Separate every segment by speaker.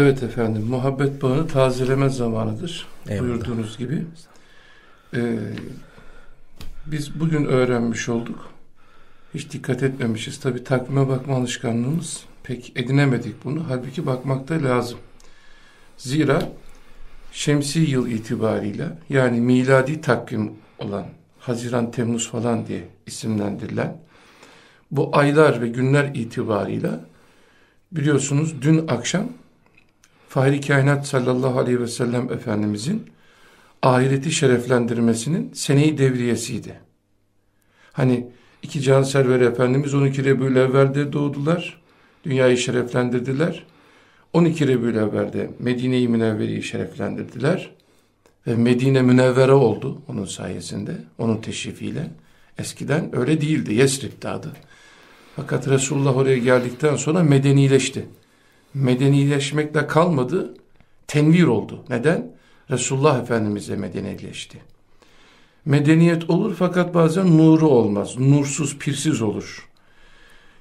Speaker 1: Evet efendim, muhabbet bağını tazeleme zamanıdır. Eyvallah. Buyurduğunuz gibi. Ee, biz bugün öğrenmiş olduk. Hiç dikkat etmemişiz. Tabi takvime bakma alışkanlığımız pek edinemedik bunu. Halbuki bakmak da lazım. Zira şemsi yıl itibarıyla yani miladi takvim olan Haziran, Temmuz falan diye isimlendirilen bu aylar ve günler itibarıyla biliyorsunuz dün akşam Fahri Kainat sallallahu aleyhi ve sellem Efendimizin ahireti şereflendirmesinin seneyi devriyesiydi. Hani iki can serveri Efendimiz 12 Rebül evvelde doğdular. Dünyayı şereflendirdiler. 12 Rebül evvelde Medine-i Münevvere'yi şereflendirdiler. Ve Medine Münevvere oldu onun sayesinde, onun teşrifiyle. Eskiden öyle değildi, Yesrib'di adı. Fakat Resulullah oraya geldikten sonra medenileşti. Medenileşmekle kalmadı, tenvir oldu. Neden? Resulullah Efendimiz'e medenileşti. Medeniyet olur fakat bazen nuru olmaz. Nursuz, pirsiz olur.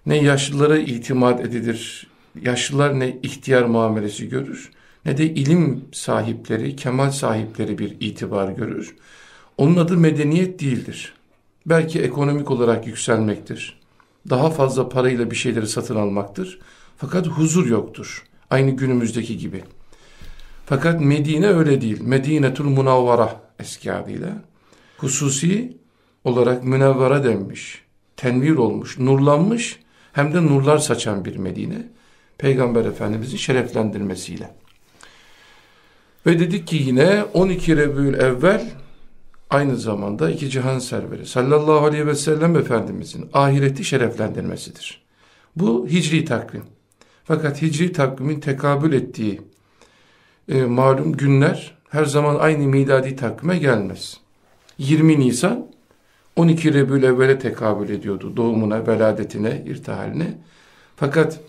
Speaker 1: Ne yaşlılara itimat edilir, yaşlılar ne ihtiyar muamelesi görür, ne de ilim sahipleri, kemal sahipleri bir itibar görür. Onun adı medeniyet değildir. Belki ekonomik olarak yükselmektir. Daha fazla parayla bir şeyleri satın almaktır. Fakat huzur yoktur. Aynı günümüzdeki gibi. Fakat Medine öyle değil. Medinetul Munavvara eski adıyla. Hususi olarak münevvara denmiş. Tenvir olmuş, nurlanmış hem de nurlar saçan bir Medine. Peygamber Efendimiz'i şereflendirmesiyle. Ve dedik ki yine 12 Rebül evvel aynı zamanda iki cihan serveri sallallahu aleyhi ve sellem Efendimizin ahireti şereflendirmesidir. Bu hicri takvim. Fakat hicri takvimin tekabül ettiği e, malum günler her zaman aynı miladi takvime gelmez. 20 Nisan 12 Rebül evvele tekabül ediyordu doğumuna, veladetine, irtihaline. Fakat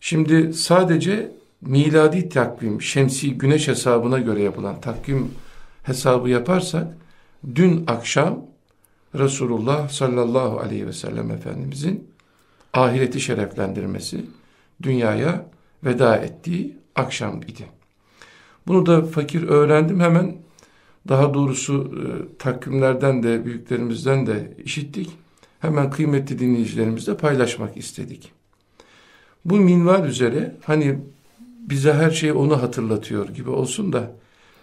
Speaker 1: şimdi sadece miladi takvim, şemsi güneş hesabına göre yapılan takvim hesabı yaparsak dün akşam Resulullah sallallahu aleyhi ve sellem Efendimizin ahireti şereflendirmesi, dünyaya veda ettiği akşam idi. Bunu da fakir öğrendim hemen daha doğrusu e, takvimlerden de büyüklerimizden de işittik. Hemen kıymetli dinleyicilerimizle paylaşmak istedik. Bu minval üzere hani bize her şey onu hatırlatıyor gibi olsun da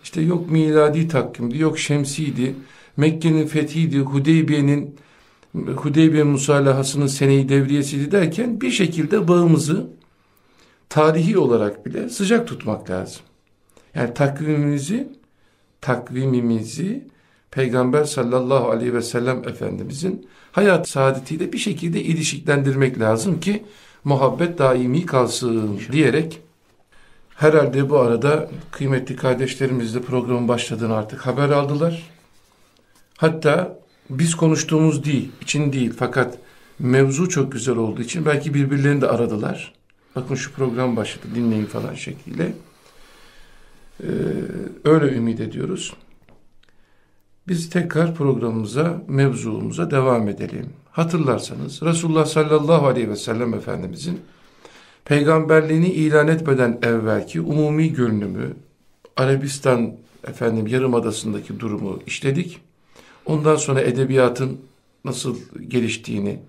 Speaker 1: işte yok miladi takvimdi, yok şemsiydi, Mekke'nin fethiydi, Hudeybiye'nin Hudeybiye musalahasının seneyi devriyesiydi derken bir şekilde bağımızı tarihi olarak bile sıcak tutmak lazım. Yani takvimimizi takvimimizi Peygamber sallallahu aleyhi ve sellem Efendimizin hayat saadetiyle bir şekilde ilişkilendirmek lazım ki muhabbet daimi kalsın diyerek herhalde bu arada kıymetli kardeşlerimiz de programın başladığını artık haber aldılar. Hatta biz konuştuğumuz değil, için değil fakat mevzu çok güzel olduğu için belki birbirlerini de aradılar. Bakın şu program başladı dinleyin falan şekliyle. Ee, öyle ümit ediyoruz. Biz tekrar programımıza, mevzuumuza devam edelim. Hatırlarsanız Resulullah sallallahu aleyhi ve sellem Efendimizin peygamberliğini ilan etmeden evvelki umumi görünümü, Arabistan efendim yarımadasındaki durumu işledik. Ondan sonra edebiyatın nasıl geliştiğini,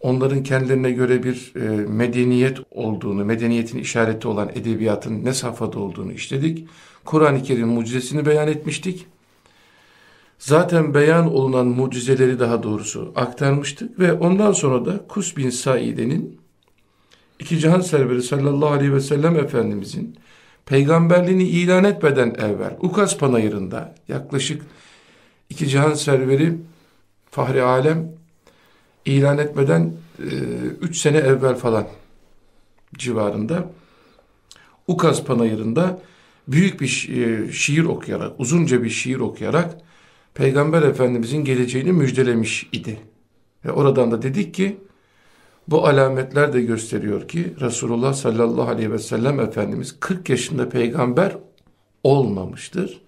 Speaker 1: onların kendilerine göre bir e, medeniyet olduğunu, medeniyetin işareti olan edebiyatın ne safhada olduğunu işledik. Kur'an-ı Kerim mucizesini beyan etmiştik. Zaten beyan olunan mucizeleri daha doğrusu aktarmıştık ve ondan sonra da Kus bin Saide'nin iki cihan serveri sallallahu aleyhi ve sellem Efendimizin peygamberliğini ilan etmeden evvel Ukas Panayırı'nda yaklaşık iki cihan serveri Fahri Alem ilan etmeden 3 e, sene evvel falan civarında Ukaz Panayırı'nda büyük bir e, şiir okuyarak, uzunca bir şiir okuyarak Peygamber Efendimizin geleceğini müjdelemiş idi. Ve oradan da dedik ki bu alametler de gösteriyor ki Resulullah sallallahu aleyhi ve sellem Efendimiz 40 yaşında peygamber olmamıştır.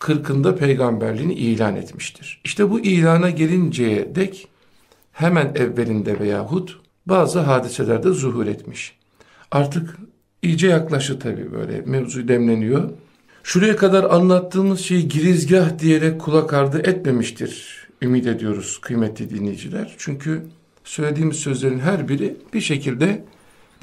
Speaker 1: 40'ında peygamberliğini ilan etmiştir. İşte bu ilana gelinceye dek hemen evvelinde veyahut bazı hadiselerde zuhur etmiş. Artık iyice yaklaştı tabii böyle mevzu demleniyor. Şuraya kadar anlattığımız şeyi girizgah diyerek kulak ardı etmemiştir ümit ediyoruz kıymetli dinleyiciler. Çünkü söylediğimiz sözlerin her biri bir şekilde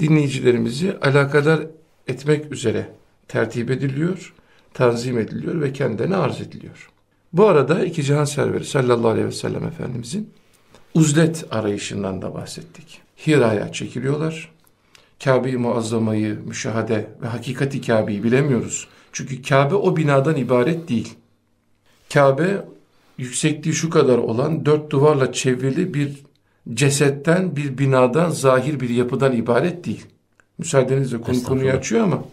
Speaker 1: dinleyicilerimizi alakadar etmek üzere tertip ediliyor, tanzim ediliyor ve kendine arz ediliyor. Bu arada iki cihan serveri sallallahu aleyhi ve sellem Efendimizin uzlet arayışından da bahsettik. Hira'ya çekiliyorlar. Kabe-i Muazzama'yı müşahede ve hakikati Kabe'yi bilemiyoruz. Çünkü Kabe o binadan ibaret değil. Kabe yüksekliği şu kadar olan dört duvarla çevrili bir cesetten, bir binadan, zahir bir yapıdan ibaret değil. Müsaadenizle konu konuyu açıyor ama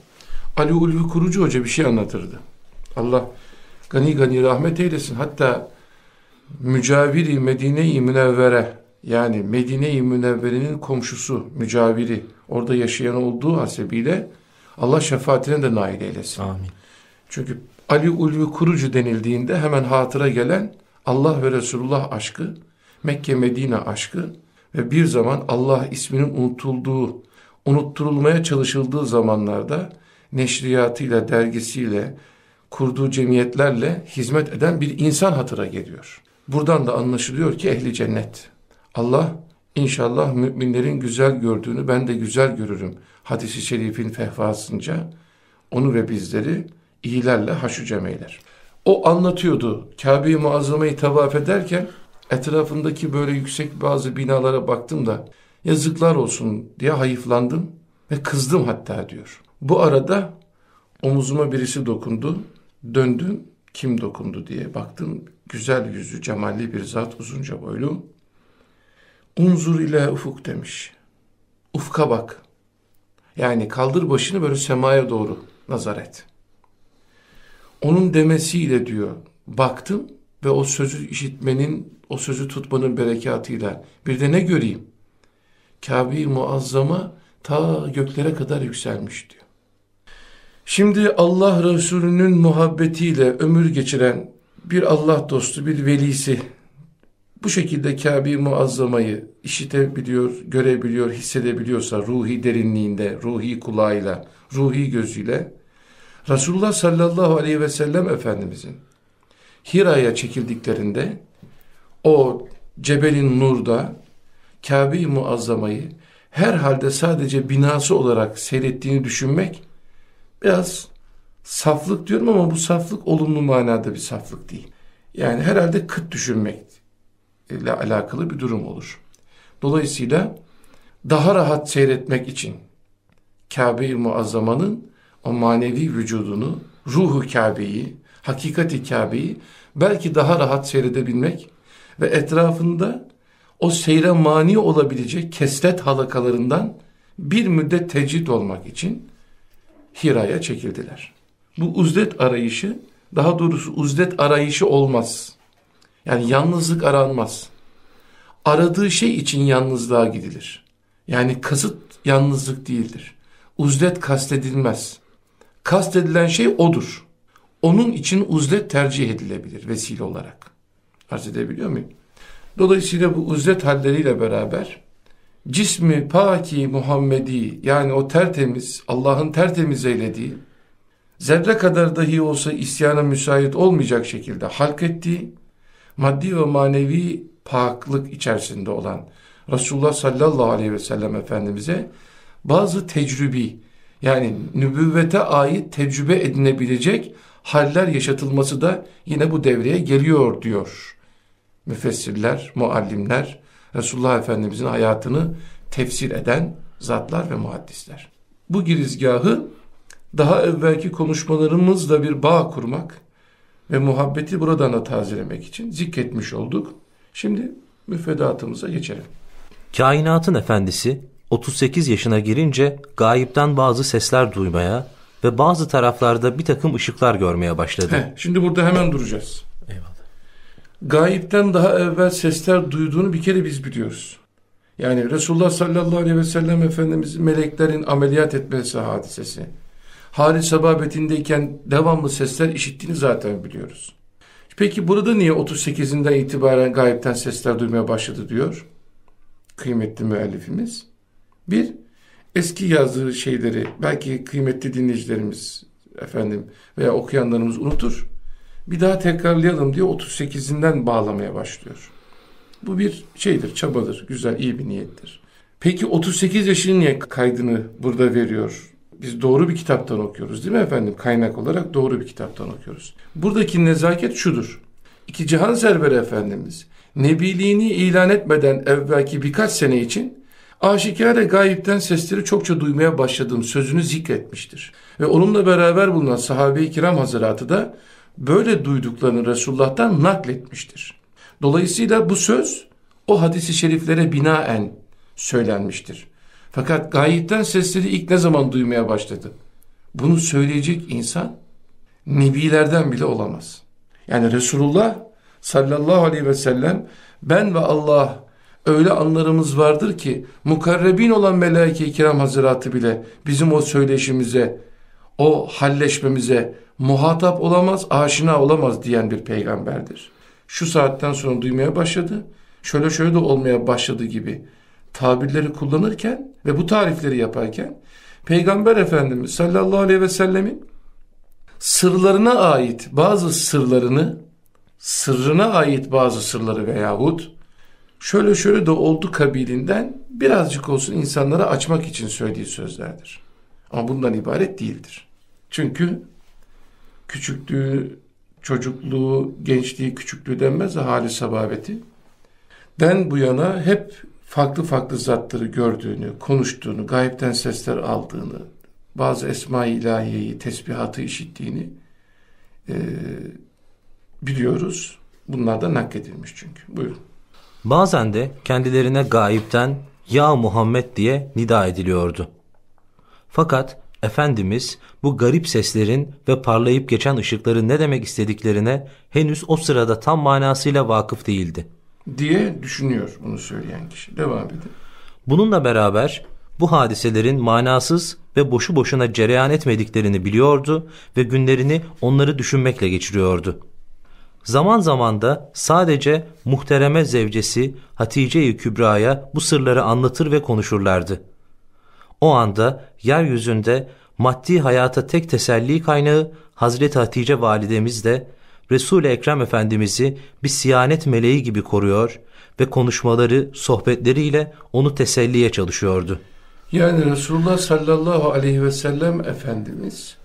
Speaker 1: Ali Ulvi Kurucu Hoca bir şey anlatırdı. Allah gani gani rahmet eylesin. Hatta mücaviri Medine-i Münevvere yani Medine-i Münevvere'nin komşusu, mücaviri orada yaşayan olduğu hasebiyle Allah şefaatine de nail eylesin.
Speaker 2: Amin.
Speaker 1: Çünkü Ali Ulvi Kurucu denildiğinde hemen hatıra gelen Allah ve Resulullah aşkı, Mekke Medine aşkı ve bir zaman Allah isminin unutulduğu, unutturulmaya çalışıldığı zamanlarda neşriyatıyla, dergisiyle, kurduğu cemiyetlerle hizmet eden bir insan hatıra geliyor. Buradan da anlaşılıyor ki ehli cennet. Allah inşallah müminlerin güzel gördüğünü ben de güzel görürüm. Hadis-i şerifin fehvasınca onu ve bizleri iyilerle haşu cemeyler. O anlatıyordu. Kabe-i Muazzama'yı tavaf ederken etrafındaki böyle yüksek bazı binalara baktım da yazıklar olsun diye hayıflandım ve kızdım hatta diyor. Bu arada omuzuma birisi dokundu. Döndüm kim dokundu diye baktım. Güzel yüzü, cemalli bir zat uzunca boylu. Unzur ile ufuk demiş. Ufka bak. Yani kaldır başını böyle semaya doğru nazar et. Onun demesiyle diyor baktım ve o sözü işitmenin, o sözü tutmanın berekatıyla bir de ne göreyim? Kabe-i Muazzama ta göklere kadar yükselmiş diyor. Şimdi Allah Resulü'nün muhabbetiyle ömür geçiren bir Allah dostu, bir velisi. Bu şekilde Kabe-i Muazzama'yı işitebiliyor, görebiliyor, hissedebiliyorsa ruhi derinliğinde, ruhi kulağıyla, ruhi gözüyle Resulullah sallallahu aleyhi ve sellem Efendimizin Hira'ya çekildiklerinde o Cebelin Nur'da Kabe-i Muazzama'yı herhalde sadece binası olarak seyrettiğini düşünmek biraz saflık diyorum ama bu saflık olumlu manada bir saflık değil. Yani herhalde kıt düşünmek ile alakalı bir durum olur. Dolayısıyla daha rahat seyretmek için Kabe-i Muazzama'nın o manevi vücudunu, ruhu Kabe'yi, hakikati Kabe'yi belki daha rahat seyredebilmek ve etrafında o seyre mani olabilecek kesret halakalarından bir müddet tecrit olmak için Hira'ya çekildiler. Bu uzdet arayışı, daha doğrusu uzdet arayışı olmaz. Yani yalnızlık aranmaz. Aradığı şey için yalnızlığa gidilir. Yani kasıt yalnızlık değildir. Uzdet kastedilmez. Kastedilen şey odur. Onun için uzlet tercih edilebilir vesile olarak. Arz edebiliyor muyum? Dolayısıyla bu uzlet halleriyle beraber cismi paki Muhammedi yani o tertemiz Allah'ın tertemiz eylediği zerre kadar dahi olsa isyana müsait olmayacak şekilde halk ettiği maddi ve manevi paklık içerisinde olan Resulullah sallallahu aleyhi ve sellem Efendimiz'e bazı tecrübi yani nübüvvete ait tecrübe edinebilecek haller yaşatılması da yine bu devreye geliyor diyor. Müfessirler, muallimler, Resulullah Efendimizin hayatını tefsir eden zatlar ve muhaddisler. Bu girizgahı daha evvelki konuşmalarımızla bir bağ kurmak ve muhabbeti buradan da tazelemek için zikretmiş olduk. Şimdi müfredatımıza geçelim.
Speaker 2: Kainatın efendisi 38 yaşına girince gayipten bazı sesler duymaya ve bazı taraflarda bir takım ışıklar görmeye başladı.
Speaker 1: Heh, şimdi burada hemen duracağız.
Speaker 2: Eyvallah.
Speaker 1: Gayipten daha evvel sesler duyduğunu bir kere biz biliyoruz. Yani Resulullah sallallahu aleyhi ve sellem Efendimiz meleklerin ameliyat etmesi hadisesi. Halis sababetindeyken devamlı sesler işittiğini zaten biliyoruz. Peki burada niye 38'inden itibaren gayipten sesler duymaya başladı diyor? Kıymetli müellifimiz. Bir, eski yazdığı şeyleri belki kıymetli dinleyicilerimiz efendim veya okuyanlarımız unutur. Bir daha tekrarlayalım diye 38'inden bağlamaya başlıyor. Bu bir şeydir, çabadır, güzel, iyi bir niyettir. Peki 38 yaşının niye kaydını burada veriyor? Biz doğru bir kitaptan okuyoruz değil mi efendim? Kaynak olarak doğru bir kitaptan okuyoruz. Buradaki nezaket şudur. İki Cihan Server Efendimiz Nebiliğini ilan etmeden evvelki birkaç sene için aşikare gayipten sesleri çokça duymaya başladığım sözünü zikretmiştir. Ve onunla beraber bulunan sahabe-i kiram hazıratı da böyle duyduklarını Resulullah'tan nakletmiştir. Dolayısıyla bu söz o hadisi şeriflere binaen söylenmiştir. Fakat gayipten sesleri ilk ne zaman duymaya başladı? Bunu söyleyecek insan nebilerden bile olamaz. Yani Resulullah sallallahu aleyhi ve sellem ben ve Allah öyle anlarımız vardır ki mukarrebin olan melaike-i kiram hazıratı bile bizim o söyleşimize, o halleşmemize muhatap olamaz, aşina olamaz diyen bir peygamberdir. Şu saatten sonra duymaya başladı, şöyle şöyle de olmaya başladı gibi tabirleri kullanırken ve bu tarifleri yaparken Peygamber Efendimiz sallallahu aleyhi ve sellemin sırlarına ait bazı sırlarını sırrına ait bazı sırları veyahut şöyle şöyle de oldu kabilinden birazcık olsun insanlara açmak için söylediği sözlerdir. Ama bundan ibaret değildir. Çünkü küçüklüğü, çocukluğu, gençliği, küçüklüğü denmez de hali sababeti. Den bu yana hep farklı farklı zatları gördüğünü, konuştuğunu, gayipten sesler aldığını, bazı esma-i ilahiyeyi, tesbihatı işittiğini e, biliyoruz. Bunlar da nakledilmiş çünkü. Buyurun.
Speaker 2: Bazen de kendilerine gayipten ya Muhammed diye nida ediliyordu. Fakat Efendimiz bu garip seslerin ve parlayıp geçen ışıkların ne demek istediklerine henüz o sırada tam manasıyla vakıf değildi.
Speaker 1: Diye düşünüyor bunu söyleyen kişi. Devam edin.
Speaker 2: Bununla beraber bu hadiselerin manasız ve boşu boşuna cereyan etmediklerini biliyordu ve günlerini onları düşünmekle geçiriyordu. Zaman zaman da sadece muhtereme zevcesi Hatice-i Kübra'ya bu sırları anlatır ve konuşurlardı. O anda yeryüzünde maddi hayata tek teselli kaynağı Hazreti Hatice validemiz de Resul-i Ekrem Efendimiz'i bir siyanet meleği gibi koruyor ve konuşmaları, sohbetleriyle onu teselliye çalışıyordu.
Speaker 1: Yani Resulullah sallallahu aleyhi ve sellem Efendimiz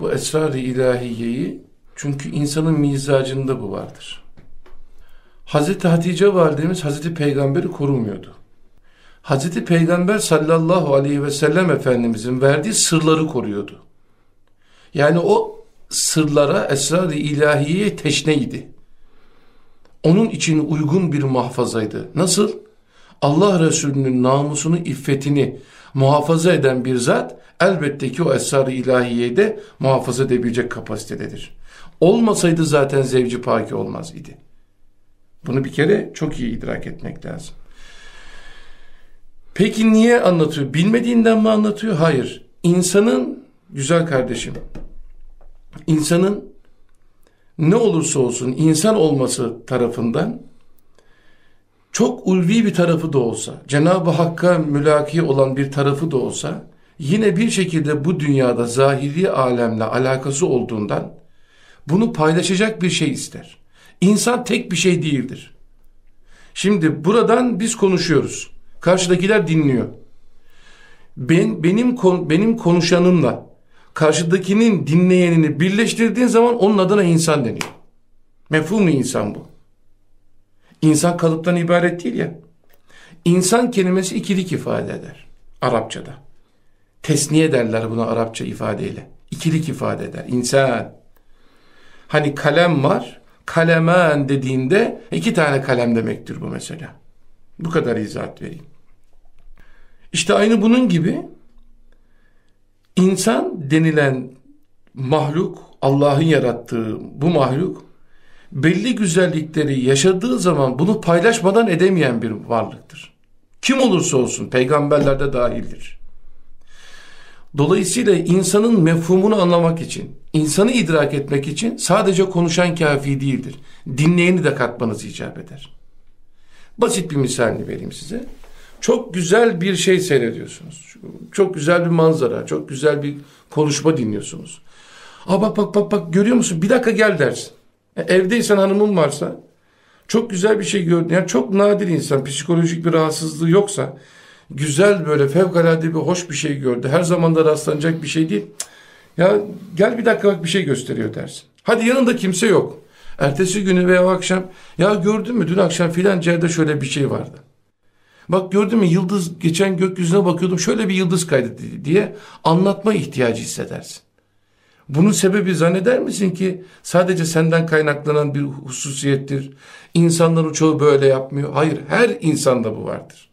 Speaker 1: bu esrar-ı ilahiyeyi çünkü insanın mizacında bu vardır. Hazreti Hatice validemiz Hazreti Peygamber'i korumuyordu. Hazreti Peygamber sallallahu aleyhi ve sellem Efendimizin verdiği sırları koruyordu. Yani o sırlara, esrar-ı ilahiyeye teşneydi. Onun için uygun bir muhafazaydı. Nasıl? Allah Resulü'nün namusunu, iffetini muhafaza eden bir zat elbette ki o esrar-ı ilahiyeyi de muhafaza edebilecek kapasitededir. Olmasaydı zaten zevci paki olmaz idi. Bunu bir kere çok iyi idrak etmek lazım. Peki niye anlatıyor? Bilmediğinden mi anlatıyor? Hayır. İnsanın, güzel kardeşim, insanın ne olursa olsun insan olması tarafından çok ulvi bir tarafı da olsa, Cenab-ı Hakk'a mülaki olan bir tarafı da olsa, yine bir şekilde bu dünyada zahiri alemle alakası olduğundan bunu paylaşacak bir şey ister. İnsan tek bir şey değildir. Şimdi buradan biz konuşuyoruz. Karşıdakiler dinliyor. Ben benim benim konuşanımla karşıdakinin dinleyenini birleştirdiğin zaman onun adına insan deniyor. Mefhumu insan bu. İnsan kalıptan ibaret değil ya. İnsan kelimesi ikilik ifade eder Arapçada. Tesniye derler buna Arapça ifadeyle. İkilik ifade eder. İnsan. Hani kalem var. Kalemen dediğinde iki tane kalem demektir bu mesela. Bu kadar izahat vereyim. İşte aynı bunun gibi insan denilen mahluk, Allah'ın yarattığı bu mahluk belli güzellikleri yaşadığı zaman bunu paylaşmadan edemeyen bir varlıktır. Kim olursa olsun peygamberler de dahildir. Dolayısıyla insanın mefhumunu anlamak için, insanı idrak etmek için sadece konuşan kafi değildir. Dinleyeni de katmanız icap eder. Basit bir misalini vereyim size. Çok güzel bir şey seyrediyorsunuz. Çok güzel bir manzara, çok güzel bir konuşma dinliyorsunuz. Aa bak bak bak bak görüyor musun? Bir dakika gel dersin. E, evdeysen hanımın varsa çok güzel bir şey gördün. Yani çok nadir insan psikolojik bir rahatsızlığı yoksa güzel böyle fevkalade bir hoş bir şey gördü. Her zaman da rastlanacak bir şey değil. Ya gel bir dakika bak bir şey gösteriyor dersin. Hadi yanında kimse yok. Ertesi günü veya akşam ya gördün mü dün akşam filan yerde şöyle bir şey vardı. Bak gördün mü yıldız geçen gökyüzüne bakıyordum şöyle bir yıldız kaydı diye anlatma ihtiyacı hissedersin. Bunun sebebi zanneder misin ki sadece senden kaynaklanan bir hususiyettir. İnsanların çoğu böyle yapmıyor. Hayır her insanda bu vardır.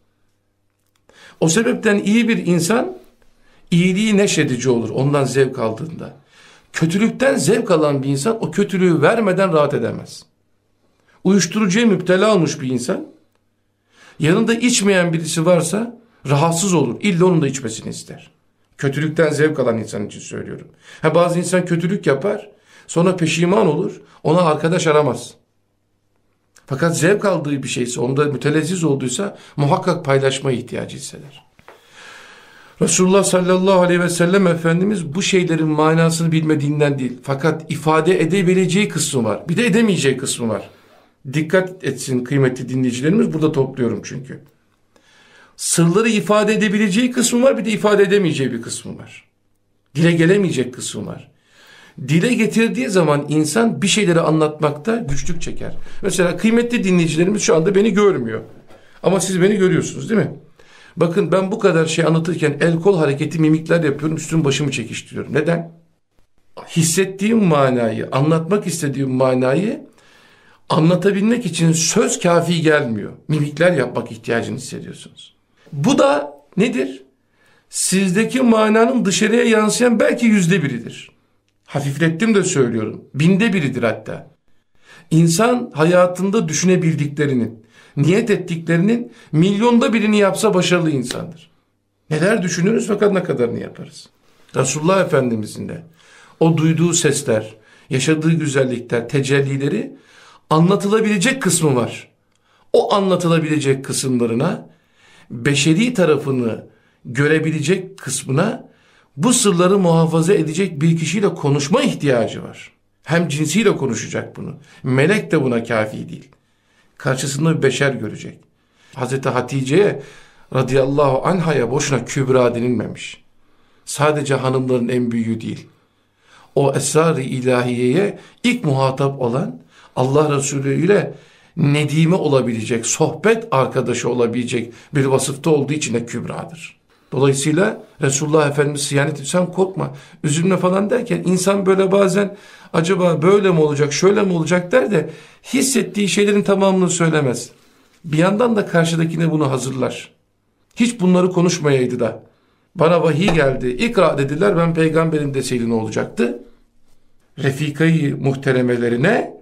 Speaker 1: O sebepten iyi bir insan iyiliği neşedici olur ondan zevk aldığında. Kötülükten zevk alan bir insan o kötülüğü vermeden rahat edemez. Uyuşturucuya müptela olmuş bir insan yanında içmeyen birisi varsa rahatsız olur. İlla onun da içmesini ister. Kötülükten zevk alan insan için söylüyorum. Ha, bazı insan kötülük yapar sonra peşiman olur ona arkadaş aramaz. Fakat zevk aldığı bir şeyse onda mütelezziz olduysa muhakkak paylaşma ihtiyacı hisseder. Resulullah sallallahu aleyhi ve sellem Efendimiz bu şeylerin manasını bilmediğinden değil. Fakat ifade edebileceği kısmı var. Bir de edemeyeceği kısmı var. Dikkat etsin kıymetli dinleyicilerimiz burada topluyorum çünkü. Sırları ifade edebileceği kısmı var bir de ifade edemeyeceği bir kısmı var. Dile gelemeyecek kısmı var. Dile getirdiği zaman insan bir şeyleri anlatmakta güçlük çeker. Mesela kıymetli dinleyicilerimiz şu anda beni görmüyor. Ama siz beni görüyorsunuz değil mi? Bakın ben bu kadar şey anlatırken el kol hareketi mimikler yapıyorum üstüm başımı çekiştiriyorum. Neden? Hissettiğim manayı, anlatmak istediğim manayı anlatabilmek için söz kafi gelmiyor. Mimikler yapmak ihtiyacını hissediyorsunuz. Bu da nedir? Sizdeki mananın dışarıya yansıyan belki yüzde biridir. Hafiflettim de söylüyorum. Binde biridir hatta. İnsan hayatında düşünebildiklerinin, niyet ettiklerinin milyonda birini yapsa başarılı insandır. Neler düşünürüz fakat ne kadarını yaparız. Resulullah Efendimizin de o duyduğu sesler, yaşadığı güzellikler, tecellileri anlatılabilecek kısmı var. O anlatılabilecek kısımlarına, beşeri tarafını görebilecek kısmına bu sırları muhafaza edecek bir kişiyle konuşma ihtiyacı var. Hem cinsiyle konuşacak bunu. Melek de buna kafi değil. Karşısında bir beşer görecek. Hazreti Hatice'ye radıyallahu anhaya boşuna kübra denilmemiş. Sadece hanımların en büyüğü değil. O esrar-ı ilahiyeye ilk muhatap olan Allah Resulü ile nedime olabilecek, sohbet arkadaşı olabilecek bir vasıfta olduğu için de kübradır. Dolayısıyla Resulullah Efendimiz siyanet sen korkma, üzülme falan derken insan böyle bazen acaba böyle mi olacak, şöyle mi olacak der de hissettiği şeylerin tamamını söylemez. Bir yandan da karşıdakine bunu hazırlar. Hiç bunları konuşmayaydı da. Bana vahiy geldi, ikra dediler ben peygamberim deseydi ne olacaktı? Refikayı muhteremelerine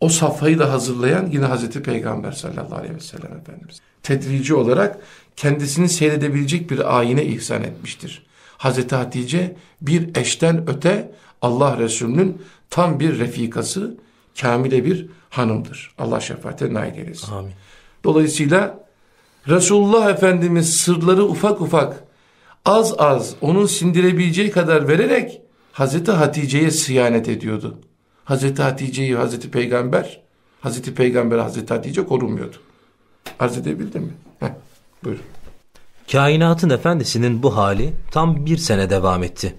Speaker 1: o safhayı da hazırlayan yine Hazreti Peygamber sallallahu aleyhi ve sellem Efendimiz. Tedrici olarak kendisini seyredebilecek bir ayine ihsan etmiştir. Hazreti Hatice bir eşten öte Allah Resulü'nün tam bir refikası, kamile bir hanımdır. Allah şefaate nail eylesin. Amin. Dolayısıyla Resulullah Efendimiz sırları ufak ufak az az onun sindirebileceği kadar vererek Hazreti Hatice'ye sıyanet ediyordu. Hazreti Hatice'yi Hazreti Peygamber, Hazreti Peygamber Hazreti Hatice korumuyordu. Arz edebildim mi? Heh, buyurun.
Speaker 2: Kainatın efendisinin bu hali tam bir sene devam etti.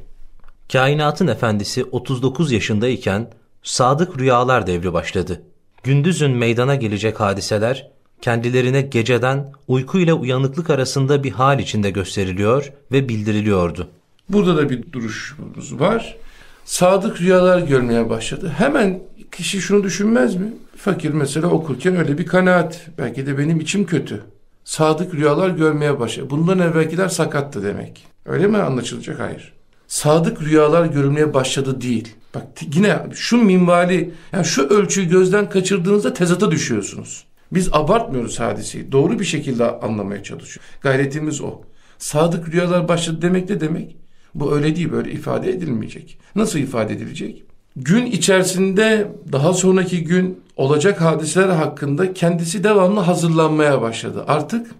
Speaker 2: Kainatın efendisi 39 yaşındayken sadık rüyalar devri başladı. Gündüzün meydana gelecek hadiseler kendilerine geceden uyku ile uyanıklık arasında bir hal içinde gösteriliyor ve bildiriliyordu.
Speaker 1: Burada da bir duruşumuz var sadık rüyalar görmeye başladı. Hemen kişi şunu düşünmez mi? Fakir mesela okurken öyle bir kanaat. Belki de benim içim kötü. Sadık rüyalar görmeye başladı. Bundan evvelkiler sakattı demek. Öyle mi anlaşılacak? Hayır. Sadık rüyalar görmeye başladı değil. Bak yine şu minvali, yani şu ölçüyü gözden kaçırdığınızda tezata düşüyorsunuz. Biz abartmıyoruz hadiseyi. Doğru bir şekilde anlamaya çalışıyoruz. Gayretimiz o. Sadık rüyalar başladı demek ne demek? Bu öyle değil böyle ifade edilmeyecek. Nasıl ifade edilecek? Gün içerisinde daha sonraki gün olacak hadiseler hakkında kendisi devamlı hazırlanmaya başladı. Artık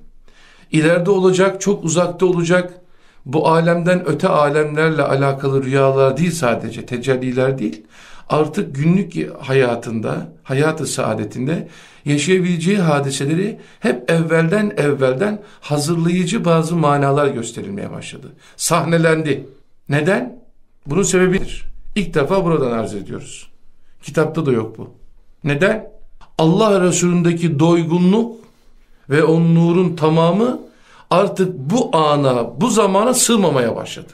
Speaker 1: ileride olacak, çok uzakta olacak, bu alemden öte alemlerle alakalı rüyalar değil sadece, tecelliler değil. Artık günlük hayatında, hayatı saadetinde yaşayabileceği hadiseleri hep evvelden evvelden hazırlayıcı bazı manalar gösterilmeye başladı. Sahnelendi. Neden? Bunun sebebidir. İlk defa buradan arz ediyoruz. Kitapta da yok bu. Neden? Allah Resulündeki doygunluk ve o nurun tamamı artık bu ana, bu zamana sığmamaya başladı.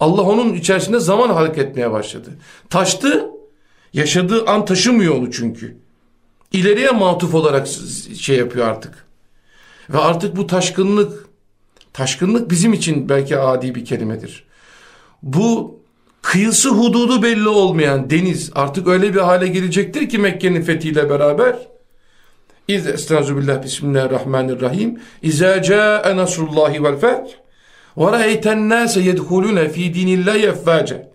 Speaker 1: Allah onun içerisinde zaman hareket etmeye başladı. Taştı, yaşadığı an taşımıyor onu çünkü. İleriye matuf olarak şey yapıyor artık. Ve artık bu taşkınlık, taşkınlık bizim için belki adi bir kelimedir. Bu kıyısı hududu belli olmayan deniz artık öyle bir hale gelecektir ki Mekke'nin fethiyle beraber İz estağfirullah bismillahirrahmanirrahim. İza caa nasrullahi vel feth ve ra'eyten nase yedhulun fi dinillahi efvaca.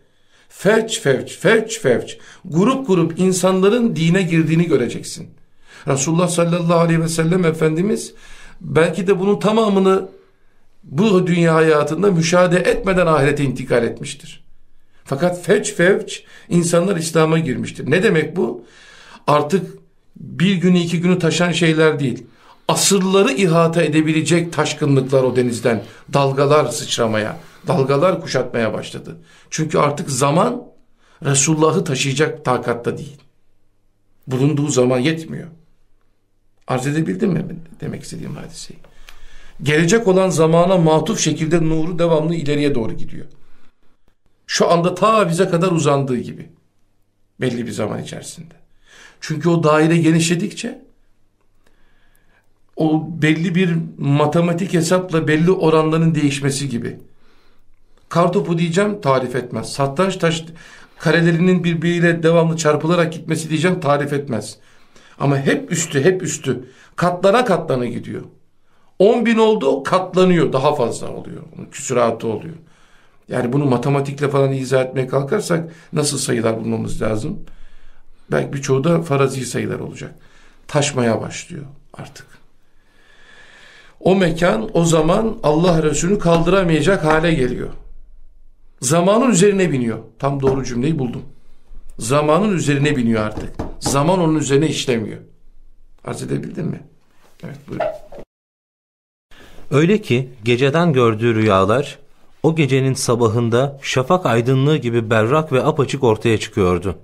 Speaker 1: Fevç fevç fevç fevç grup grup insanların dine girdiğini göreceksin. Resulullah sallallahu aleyhi ve sellem Efendimiz belki de bunun tamamını bu dünya hayatında müşahede etmeden ahirete intikal etmiştir. Fakat feç fevç insanlar İslam'a girmiştir. Ne demek bu? Artık bir günü iki günü taşan şeyler değil. Asırları ihata edebilecek taşkınlıklar o denizden dalgalar sıçramaya, dalgalar kuşatmaya başladı. Çünkü artık zaman Resulullah'ı taşıyacak takatta değil. Bulunduğu zaman yetmiyor. Arz edebildim mi demek istediğim hadiseyi? Gelecek olan zamana matuf şekilde nuru devamlı ileriye doğru gidiyor. Şu anda ta bize kadar uzandığı gibi. Belli bir zaman içerisinde. Çünkü o daire genişledikçe o belli bir matematik hesapla belli oranların değişmesi gibi. Kartopu diyeceğim tarif etmez. Satranç taş karelerinin birbiriyle devamlı çarpılarak gitmesi diyeceğim tarif etmez. Ama hep üstü hep üstü katlana katlana gidiyor. 10 bin oldu katlanıyor daha fazla oluyor. Küsuratı oluyor. Yani bunu matematikle falan izah etmeye kalkarsak nasıl sayılar bulmamız lazım? Belki birçoğu da farazi sayılar olacak. Taşmaya başlıyor artık. O mekan o zaman Allah Resulü kaldıramayacak hale geliyor. Zamanın üzerine biniyor. Tam doğru cümleyi buldum. Zamanın üzerine biniyor artık. Zaman onun üzerine işlemiyor. Arz edebildim mi? Evet buyurun.
Speaker 2: Öyle ki geceden gördüğü rüyalar o gecenin sabahında şafak aydınlığı gibi berrak ve apaçık ortaya çıkıyordu.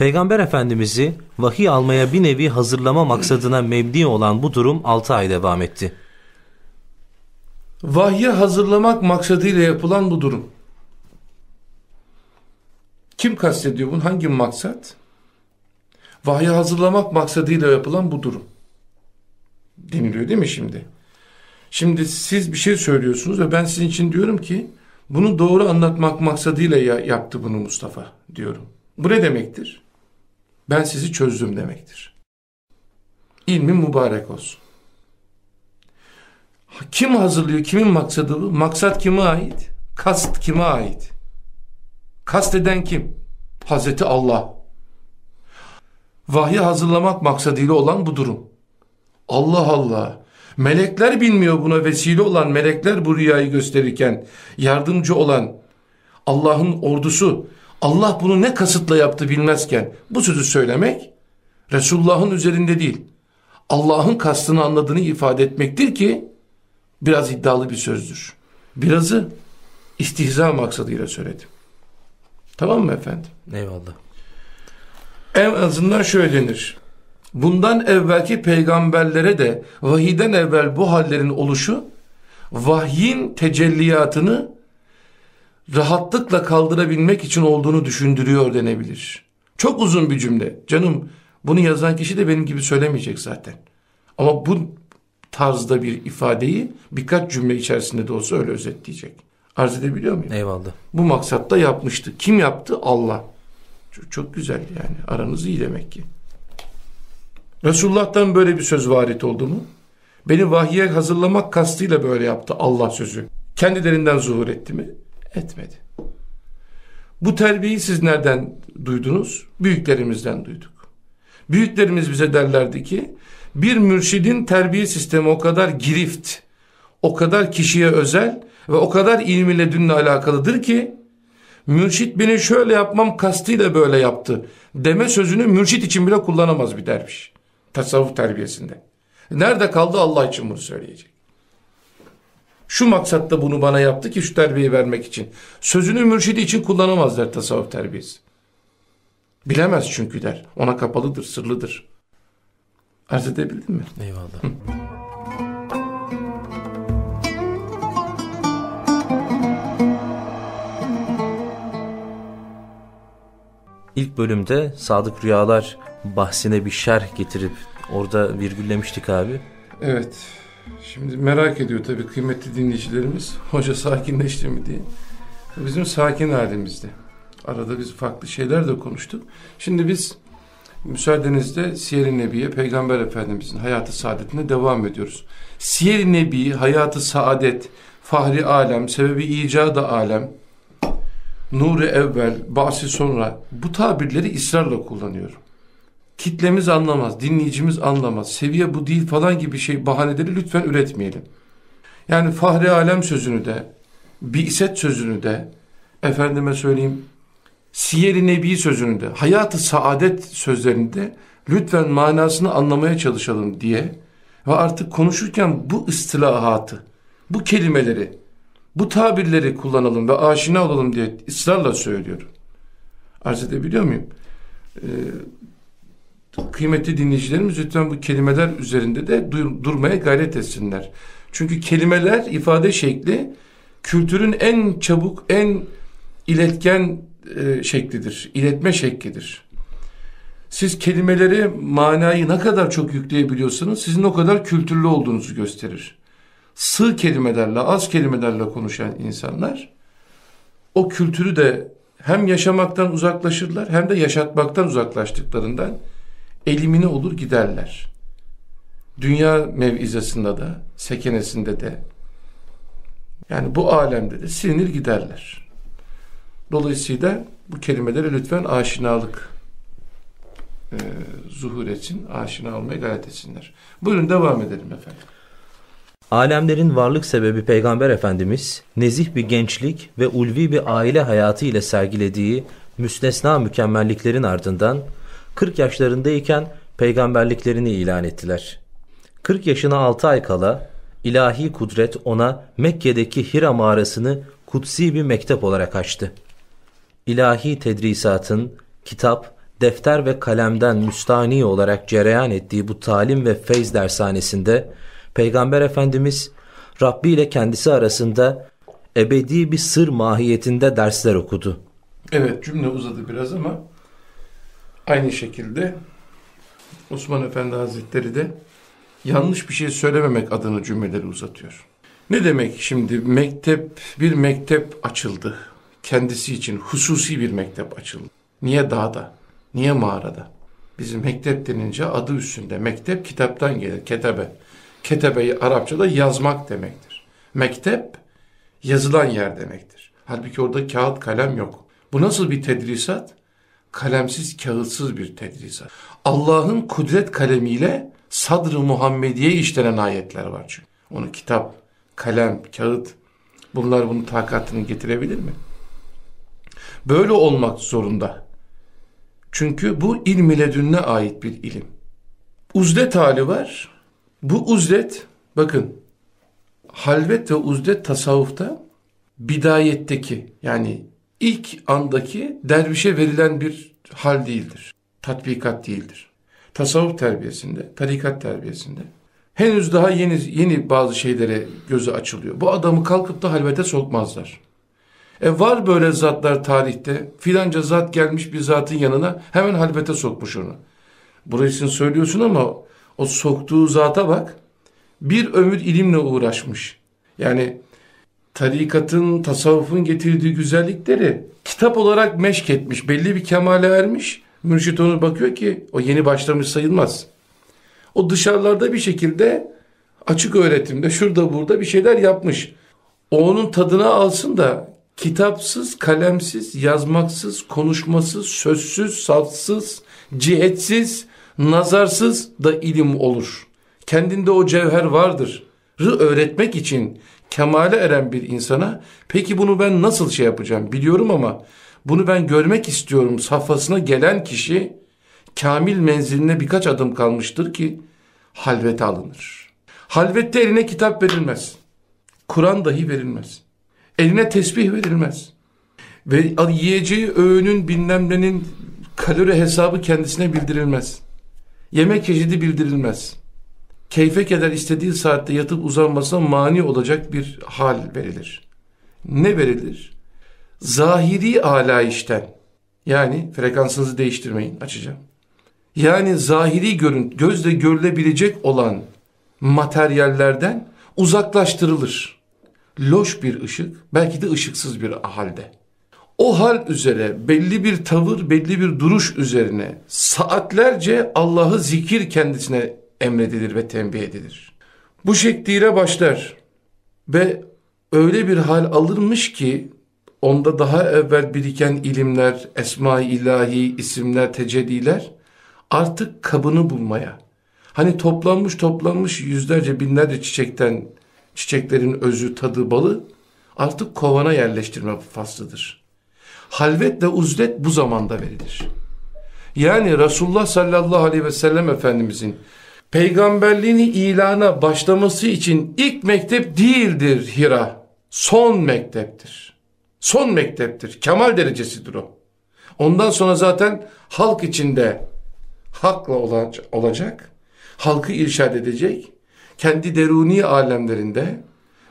Speaker 2: Peygamber Efendimiz'i vahiy almaya bir nevi hazırlama maksadına mebni olan bu durum 6 ay devam etti.
Speaker 1: Vahye hazırlamak maksadıyla yapılan bu durum. Kim kastediyor bunu? Hangi maksat? Vahye hazırlamak maksadıyla yapılan bu durum. Deniliyor değil mi şimdi? Şimdi siz bir şey söylüyorsunuz ve ben sizin için diyorum ki bunu doğru anlatmak maksadıyla yaptı bunu Mustafa diyorum. Bu ne demektir? Ben sizi çözdüm demektir. İlmin mübarek olsun. Kim hazırlıyor? Kimin maksadı bu? Maksat kime ait? Kast kime ait? Kast eden kim? Hazreti Allah. Vahyi hazırlamak maksadıyla olan bu durum. Allah Allah. Melekler bilmiyor buna vesile olan melekler bu rüyayı gösterirken yardımcı olan Allah'ın ordusu Allah bunu ne kasıtla yaptı bilmezken bu sözü söylemek Resulullah'ın üzerinde değil Allah'ın kastını anladığını ifade etmektir ki biraz iddialı bir sözdür. Birazı istihza maksadıyla söyledim. Tamam mı efendim?
Speaker 2: Eyvallah.
Speaker 1: En azından şöyle denir. Bundan evvelki peygamberlere de vahiden evvel bu hallerin oluşu vahyin tecelliyatını rahatlıkla kaldırabilmek için olduğunu düşündürüyor denebilir. Çok uzun bir cümle. Canım bunu yazan kişi de benim gibi söylemeyecek zaten. Ama bu tarzda bir ifadeyi birkaç cümle içerisinde de olsa öyle özetleyecek. Arz edebiliyor muyum?
Speaker 2: Eyvallah.
Speaker 1: Bu maksatta yapmıştı. Kim yaptı? Allah. Çok, çok güzel yani. Aranız iyi demek ki. Resulullah'tan böyle bir söz varit oldu mu? Beni vahye hazırlamak kastıyla böyle yaptı Allah sözü. Kendilerinden zuhur etti mi? Etmedi. Bu terbiyeyi siz nereden duydunuz? Büyüklerimizden duyduk. Büyüklerimiz bize derlerdi ki Bir mürşidin terbiye sistemi o kadar girift, o kadar kişiye özel ve o kadar ilmiyle dünle alakalıdır ki mürşit beni şöyle yapmam kastıyla böyle yaptı deme sözünü mürşit için bile kullanamaz bir derviş. Tasavvuf terbiyesinde. Nerede kaldı Allah için bunu söyleyecek. Şu maksatta bunu bana yaptı ki şu terbiyeyi vermek için. Sözünü mürşidi için kullanamazlar tasavvuf terbiyesi. Bilemez çünkü der. Ona kapalıdır, sırlıdır. Arz edebildin mi?
Speaker 2: Eyvallah.
Speaker 1: Hı.
Speaker 2: İlk bölümde Sadık Rüyalar bahsine bir şerh getirip orada virgüllemiştik abi.
Speaker 1: Evet. Şimdi merak ediyor tabii kıymetli dinleyicilerimiz. Hoca sakinleşti mi diye. Bizim sakin halimizde. Arada biz farklı şeyler de konuştuk. Şimdi biz müsaadenizle Siyer-i Nebi'ye Peygamber Efendimizin hayatı saadetine devam ediyoruz. Siyer-i Nebi, hayatı saadet, fahri alem, sebebi icadı alem, nuru evvel, bahsi sonra bu tabirleri ısrarla kullanıyorum. Kitlemiz anlamaz, dinleyicimiz anlamaz, seviye bu değil falan gibi şey bahaneleri lütfen üretmeyelim. Yani fahri alem sözünü de, bi'set sözünü de, efendime söyleyeyim, siyer-i nebi sözünü de, hayatı saadet sözlerini de lütfen manasını anlamaya çalışalım diye ve artık konuşurken bu istilahatı, bu kelimeleri, bu tabirleri kullanalım ve aşina olalım diye ısrarla söylüyorum. Arz edebiliyor muyum? Ee, kıymetli dinleyicilerimiz lütfen bu kelimeler üzerinde de dur durmaya gayret etsinler. Çünkü kelimeler ifade şekli kültürün en çabuk, en iletken e, şeklidir. İletme şeklidir. Siz kelimeleri manayı ne kadar çok yükleyebiliyorsanız sizin o kadar kültürlü olduğunuzu gösterir. Sığ kelimelerle, az kelimelerle konuşan insanlar o kültürü de hem yaşamaktan uzaklaşırlar hem de yaşatmaktan uzaklaştıklarından elimine olur giderler. Dünya mevizasında da, sekenesinde de, yani bu alemde de silinir giderler. Dolayısıyla bu kelimelere lütfen aşinalık e, zuhur etsin, aşina olmaya gayret etsinler. Buyurun devam edelim efendim.
Speaker 2: Alemlerin varlık sebebi Peygamber Efendimiz, nezih bir gençlik ve ulvi bir aile hayatı ile sergilediği müstesna mükemmelliklerin ardından 40 yaşlarındayken peygamberliklerini ilan ettiler. 40 yaşına 6 ay kala ilahi kudret ona Mekke'deki Hira mağarasını kutsi bir mektep olarak açtı. İlahi tedrisatın kitap, defter ve kalemden müstani olarak cereyan ettiği bu talim ve feyz dershanesinde Peygamber Efendimiz Rabbi ile kendisi arasında ebedi bir sır mahiyetinde dersler okudu.
Speaker 1: Evet cümle uzadı biraz ama Aynı şekilde Osman Efendi Hazretleri de yanlış bir şey söylememek adına cümleleri uzatıyor. Ne demek şimdi mektep bir mektep açıldı. Kendisi için hususi bir mektep açıldı. Niye dağda? Niye mağarada? Bizim mektep denince adı üstünde. Mektep kitaptan gelir. Ketebe. Ketebeyi Arapçada yazmak demektir. Mektep yazılan yer demektir. Halbuki orada kağıt kalem yok. Bu nasıl bir tedrisat? Kalemsiz, kağıtsız bir tedrisat. Allah'ın kudret kalemiyle sadr-ı Muhammediye işlenen ayetler var çünkü. Onu kitap, kalem, kağıt bunlar bunun takatını getirebilir mi? Böyle olmak zorunda. Çünkü bu ilm ile ait bir ilim. Uzdet hali var. Bu uzdet bakın halvet ve uzdet tasavvufta bidayetteki yani ilk andaki dervişe verilen bir hal değildir. Tatbikat değildir. Tasavvuf terbiyesinde, tarikat terbiyesinde henüz daha yeni yeni bazı şeylere gözü açılıyor. Bu adamı kalkıp da halvete sokmazlar. E var böyle zatlar tarihte. Filanca zat gelmiş bir zatın yanına hemen halvete sokmuş onu. Burasını söylüyorsun ama o soktuğu zata bak. Bir ömür ilimle uğraşmış. Yani tarikatın, tasavvufun getirdiği güzellikleri kitap olarak meşk etmiş. Belli bir kemale ermiş. Mürşit onu bakıyor ki o yeni başlamış sayılmaz. O dışarılarda bir şekilde açık öğretimde şurada burada bir şeyler yapmış. O onun tadına alsın da kitapsız, kalemsiz, yazmaksız, konuşmasız, sözsüz, safsız, cihetsiz, Nazarsız da ilim olur. Kendinde o cevher vardır. Rı öğretmek için kemale eren bir insana peki bunu ben nasıl şey yapacağım biliyorum ama bunu ben görmek istiyorum safhasına gelen kişi kamil menziline birkaç adım kalmıştır ki halvete alınır. Halvette eline kitap verilmez. Kur'an dahi verilmez. Eline tesbih verilmez. Ve yiyeceği öğünün bilmem kalori hesabı kendisine bildirilmez. Yemek çeşidi bildirilmez. Keyfe keder istediği saatte yatıp uzanmasına mani olacak bir hal verilir. Ne verilir? Zahiri alayişten yani frekansınızı değiştirmeyin açacağım. Yani zahiri görüntü gözle görülebilecek olan materyallerden uzaklaştırılır. Loş bir ışık belki de ışıksız bir halde. O hal üzere belli bir tavır, belli bir duruş üzerine saatlerce Allah'ı zikir kendisine emredilir ve tembih edilir. Bu şekliyle başlar ve öyle bir hal alırmış ki onda daha evvel biriken ilimler, esma-i ilahi, isimler, tecelliler artık kabını bulmaya. Hani toplanmış toplanmış yüzlerce binlerce çiçekten çiçeklerin özü tadı balı artık kovana yerleştirme faslıdır. Halvet ve uzlet bu zamanda verilir. Yani Resulullah sallallahu aleyhi ve sellem Efendimizin peygamberliğini ilana başlaması için ilk mektep değildir Hira. Son mekteptir. Son mekteptir. Kemal derecesidir o. Ondan sonra zaten halk içinde hakla olacak. Halkı irşad edecek. Kendi deruni alemlerinde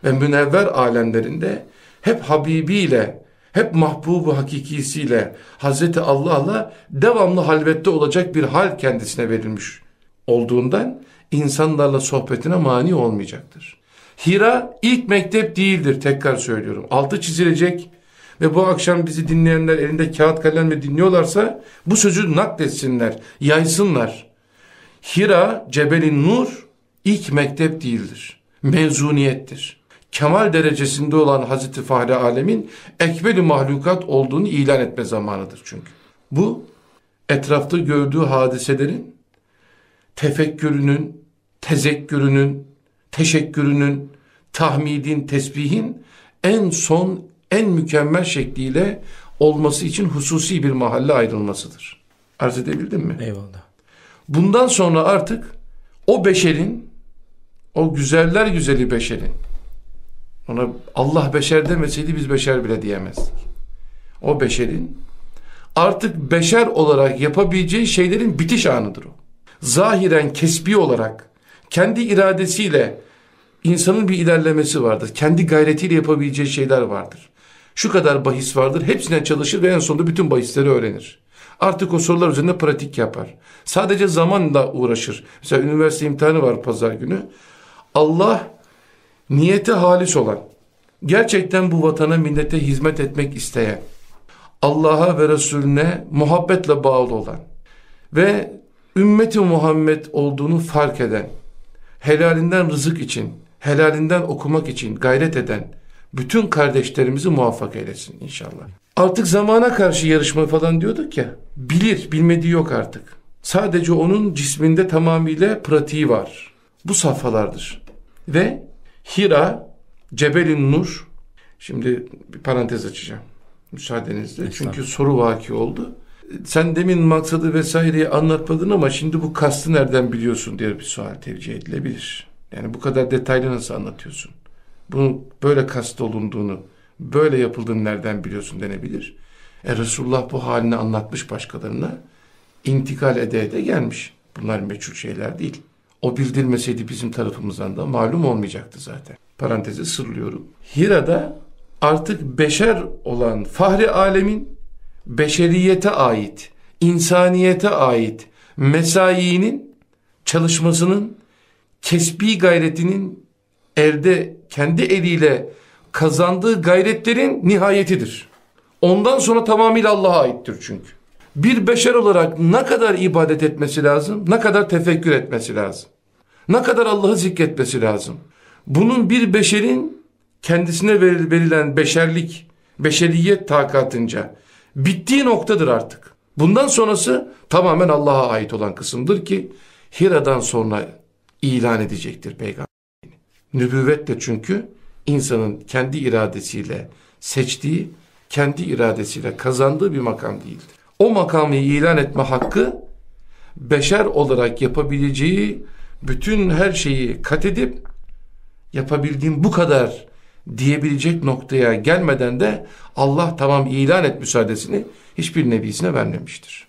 Speaker 1: ve münevver alemlerinde hep Habibiyle, hep mahbubu hakikisiyle, Hazreti Allah'la devamlı halvette olacak bir hal kendisine verilmiş olduğundan insanlarla sohbetine mani olmayacaktır. Hira ilk mektep değildir tekrar söylüyorum. Altı çizilecek ve bu akşam bizi dinleyenler elinde kağıt kalemle dinliyorlarsa bu sözü nakletsinler, yaysınlar. Hira, Cebelin Nur ilk mektep değildir. Mezuniyettir. Kemal derecesinde olan Hazreti Fahri Alemin ekmeli mahlukat olduğunu ilan etme zamanıdır çünkü. Bu etrafta gördüğü hadiselerin tefekkürünün, tezekkürünün, teşekkürünün, tahmidin, tesbihin en son, en mükemmel şekliyle olması için hususi bir mahalle ayrılmasıdır. Arz edebildim mi?
Speaker 2: Eyvallah.
Speaker 1: Bundan sonra artık o beşerin, o güzeller güzeli beşerin, ona Allah beşer demeseydi biz beşer bile diyemezdik. O beşerin artık beşer olarak yapabileceği şeylerin bitiş anıdır o zahiren kesbi olarak kendi iradesiyle insanın bir ilerlemesi vardır. Kendi gayretiyle yapabileceği şeyler vardır. Şu kadar bahis vardır. Hepsine çalışır ve en sonunda bütün bahisleri öğrenir. Artık o sorular üzerinde pratik yapar. Sadece zamanla uğraşır. Mesela üniversite imtihanı var pazar günü. Allah niyeti halis olan, gerçekten bu vatana millete hizmet etmek isteyen, Allah'a ve Resulüne muhabbetle bağlı olan ve ümmeti Muhammed olduğunu fark eden, helalinden rızık için, helalinden okumak için gayret eden bütün kardeşlerimizi muvaffak eylesin inşallah. Artık zamana karşı yarışma falan diyorduk ya, bilir, bilmediği yok artık. Sadece onun cisminde tamamıyla pratiği var. Bu safhalardır. Ve Hira, Cebelin Nur, şimdi bir parantez açacağım müsaadenizle. Çünkü soru vaki oldu sen demin maksadı vesaireyi anlatmadın ama şimdi bu kastı nereden biliyorsun diye bir sual tevcih edilebilir. Yani bu kadar detaylı nasıl anlatıyorsun? Bunun böyle kast olunduğunu, böyle yapıldığını nereden biliyorsun denebilir. E Resulullah bu halini anlatmış başkalarına. intikal ede ede gelmiş. Bunlar meçhul şeyler değil. O bildirmeseydi bizim tarafımızdan da malum olmayacaktı zaten. Parantezi sırlıyorum. Hira'da artık beşer olan Fahri Alemin beşeriyete ait, insaniyete ait mesainin çalışmasının kesbi gayretinin elde kendi eliyle kazandığı gayretlerin nihayetidir. Ondan sonra tamamıyla Allah'a aittir çünkü. Bir beşer olarak ne kadar ibadet etmesi lazım, ne kadar tefekkür etmesi lazım. Ne kadar Allah'ı zikretmesi lazım. Bunun bir beşerin kendisine verilen beşerlik, beşeriyet takatınca bittiği noktadır artık. Bundan sonrası tamamen Allah'a ait olan kısımdır ki Hira'dan sonra ilan edecektir peygamber. Nübüvvet de çünkü insanın kendi iradesiyle seçtiği, kendi iradesiyle kazandığı bir makam değildir. O makamı ilan etme hakkı beşer olarak yapabileceği bütün her şeyi kat edip yapabildiğim bu kadar diyebilecek noktaya gelmeden de Allah tamam ilan et müsaadesini hiçbir nebisine vermemiştir.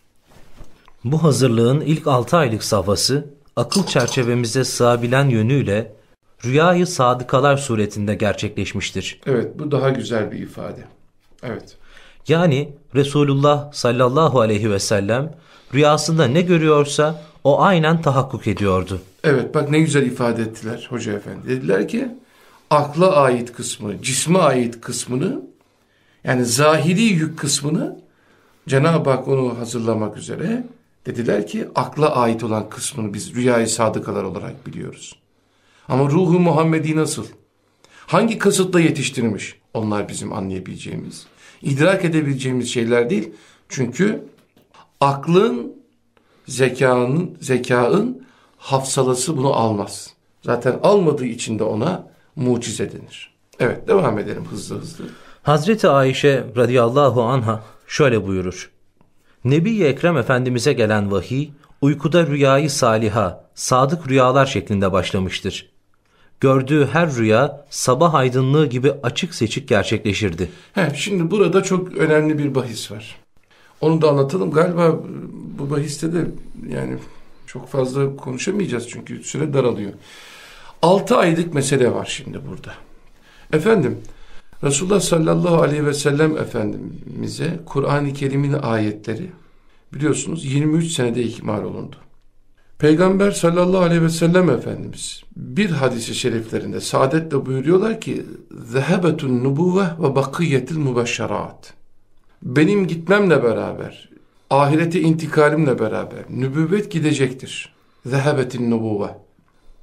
Speaker 2: Bu hazırlığın ilk 6 aylık safhası akıl çerçevemize sığabilen yönüyle rüyayı sadıkalar suretinde gerçekleşmiştir.
Speaker 1: Evet bu daha güzel bir ifade. Evet.
Speaker 2: Yani Resulullah sallallahu aleyhi ve sellem rüyasında ne görüyorsa o aynen tahakkuk ediyordu.
Speaker 1: Evet bak ne güzel ifade ettiler hoca efendi. Dediler ki akla ait kısmı, cisme ait kısmını yani zahiri yük kısmını Cenab-ı Hak onu hazırlamak üzere dediler ki akla ait olan kısmını biz rüyayı sadıkalar olarak biliyoruz. Ama ruhu Muhammedi nasıl? Hangi kasıtla yetiştirmiş? Onlar bizim anlayabileceğimiz, idrak edebileceğimiz şeyler değil. Çünkü aklın, zekanın, zekaın hafsalası bunu almaz. Zaten almadığı için de ona mucize denir. Evet devam edelim hızlı hızlı.
Speaker 2: Hazreti Ayşe radıyallahu anha şöyle buyurur. Nebi Ekrem Efendimiz'e gelen vahiy uykuda rüyayı saliha, sadık rüyalar şeklinde başlamıştır. Gördüğü her rüya sabah aydınlığı gibi açık seçik gerçekleşirdi.
Speaker 1: He, şimdi burada çok önemli bir bahis var. Onu da anlatalım. Galiba bu bahiste de yani çok fazla konuşamayacağız çünkü süre daralıyor. Altı aylık mesele var şimdi burada. Efendim Resulullah sallallahu aleyhi ve sellem Efendimiz'e Kur'an-ı Kerim'in ayetleri biliyorsunuz 23 senede ikmal olundu. Peygamber sallallahu aleyhi ve sellem Efendimiz bir hadisi şeriflerinde saadetle buyuruyorlar ki zehebetun nubuve ve bakiyetil mübeşşerat benim gitmemle beraber ahirete intikalimle beraber nübüvvet gidecektir. Zehebetin nubuve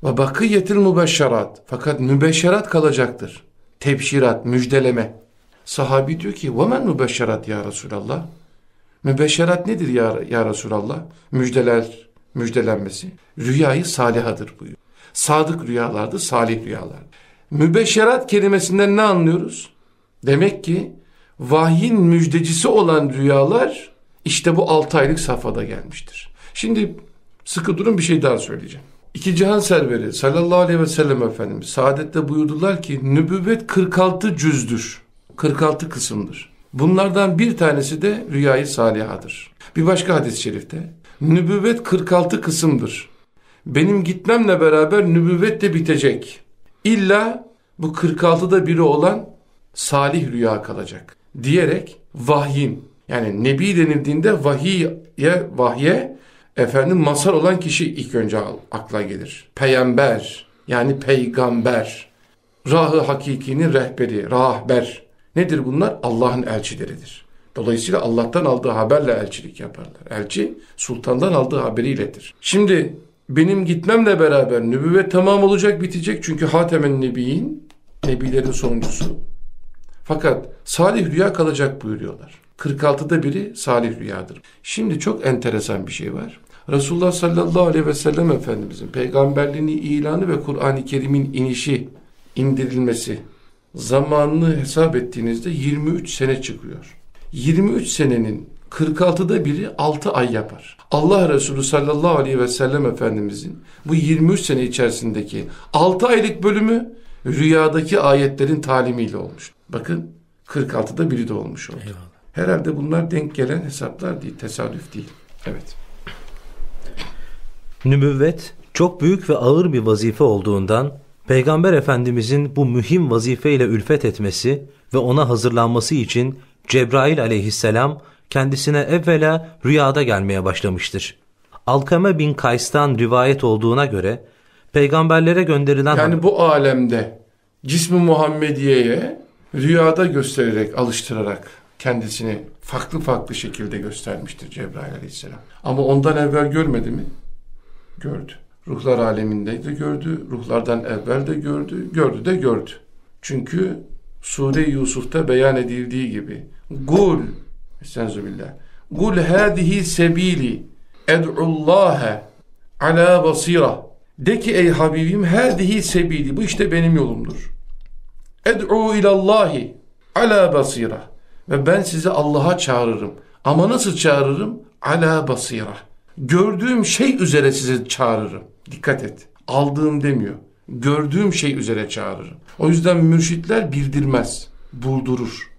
Speaker 1: ve bakiyetil mübeşşerat fakat mübeşşerat kalacaktır. Tebşirat, müjdeleme. Sahabi diyor ki وَمَنْ mübeşşerat ya Resulallah? Mübeşşerat nedir ya, ya Resulallah? Müjdeler, müjdelenmesi. Rüyayı salihadır buyuruyor. Sadık rüyalardı, salih rüyalar. Mübeşşerat kelimesinden ne anlıyoruz? Demek ki vahyin müjdecisi olan rüyalar işte bu 6 aylık safhada gelmiştir. Şimdi sıkı durun bir şey daha söyleyeceğim. İki cihan serveri sallallahu aleyhi ve sellem Efendimiz saadette buyurdular ki nübüvvet 46 cüzdür. 46 kısımdır. Bunlardan bir tanesi de rüyayı salihadır. Bir başka hadis-i şerifte nübüvvet 46 kısımdır. Benim gitmemle beraber nübüvvet de bitecek. İlla bu 46'da biri olan salih rüya kalacak diyerek vahyin yani nebi denildiğinde vahiye vahye efendim masal olan kişi ilk önce akla gelir. Peygamber yani peygamber. Rahı hakikinin rehberi, rahber. Nedir bunlar? Allah'ın elçileridir. Dolayısıyla Allah'tan aldığı haberle elçilik yaparlar. Elçi sultandan aldığı haberi iletir. Şimdi benim gitmemle beraber nübüvvet tamam olacak bitecek. Çünkü Hatemen Nebi'in, Nebilerin sonuncusu. Fakat salih rüya kalacak buyuruyorlar. 46'da biri salih rüyadır. Şimdi çok enteresan bir şey var. Resulullah sallallahu aleyhi ve sellem Efendimizin peygamberliğini ilanı ve Kur'an-ı Kerim'in inişi, indirilmesi zamanını hesap ettiğinizde 23 sene çıkıyor. 23 senenin 46'da biri 6 ay yapar. Allah Resulü sallallahu aleyhi ve sellem Efendimizin bu 23 sene içerisindeki 6 aylık bölümü rüyadaki ayetlerin talimiyle olmuş. Bakın 46'da biri de olmuş oldu. Eyvallah. Herhalde bunlar denk gelen hesaplar değil, tesadüf değil. Evet.
Speaker 2: Nübüvvet çok büyük ve ağır bir vazife olduğundan Peygamber Efendimizin bu mühim vazifeyle ülfet etmesi ve ona hazırlanması için Cebrail aleyhisselam kendisine evvela rüyada gelmeye başlamıştır. Alkame bin Kays'tan rivayet olduğuna göre peygamberlere gönderilen...
Speaker 1: Yani bu alemde cismi Muhammediye'ye rüyada göstererek, alıştırarak kendisini farklı farklı şekilde göstermiştir Cebrail aleyhisselam. Ama ondan evvel görmedi mi? Gördü. Ruhlar aleminde de gördü, ruhlardan evvel de gördü, gördü de gördü. Çünkü Sure Yusuf'ta beyan edildiği gibi Gul, Estağfirullah. Kul hadihi sebili ed'ullaha ala basira. De ki ey Habibim hadihi sebili bu işte benim yolumdur. Ed'u ilallahi ala basira. Ve ben sizi Allah'a çağırırım. Ama nasıl çağırırım? Ala basira. Gördüğüm şey üzere sizi çağırırım. Dikkat et. Aldığım demiyor. Gördüğüm şey üzere çağırırım. O yüzden mürşitler bildirmez. Buldurur.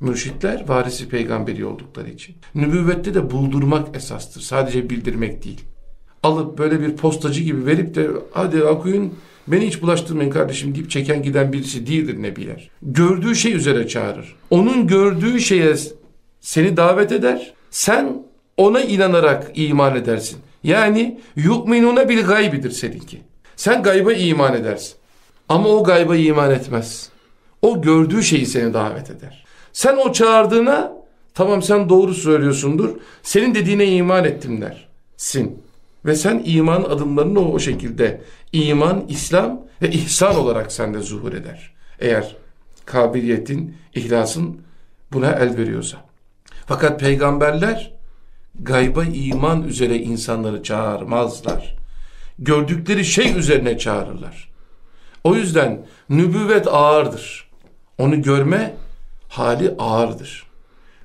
Speaker 1: Mürşitler varisi peygamberi oldukları için. Nübüvvette de buldurmak esastır. Sadece bildirmek değil. Alıp böyle bir postacı gibi verip de hadi okuyun beni hiç bulaştırmayın kardeşim deyip çeken giden birisi değildir nebiler. Gördüğü şey üzere çağırır. Onun gördüğü şeye seni davet eder. Sen ona inanarak iman edersin. Yani yu'minune bil gaybidir seninki. Sen gayba iman edersin. Ama o gayba iman etmez. O gördüğü şeyi seni davet eder. Sen o çağırdığına tamam sen doğru söylüyorsundur. Senin dediğine iman ettim der. Ve sen iman adımlarını o, o şekilde iman, İslam ve ihsan olarak sende zuhur eder. Eğer kabiliyetin, ihlasın buna el veriyorsa. Fakat peygamberler gayba iman üzere insanları çağırmazlar. Gördükleri şey üzerine çağırırlar. O yüzden nübüvvet ağırdır. Onu görme hali ağırdır.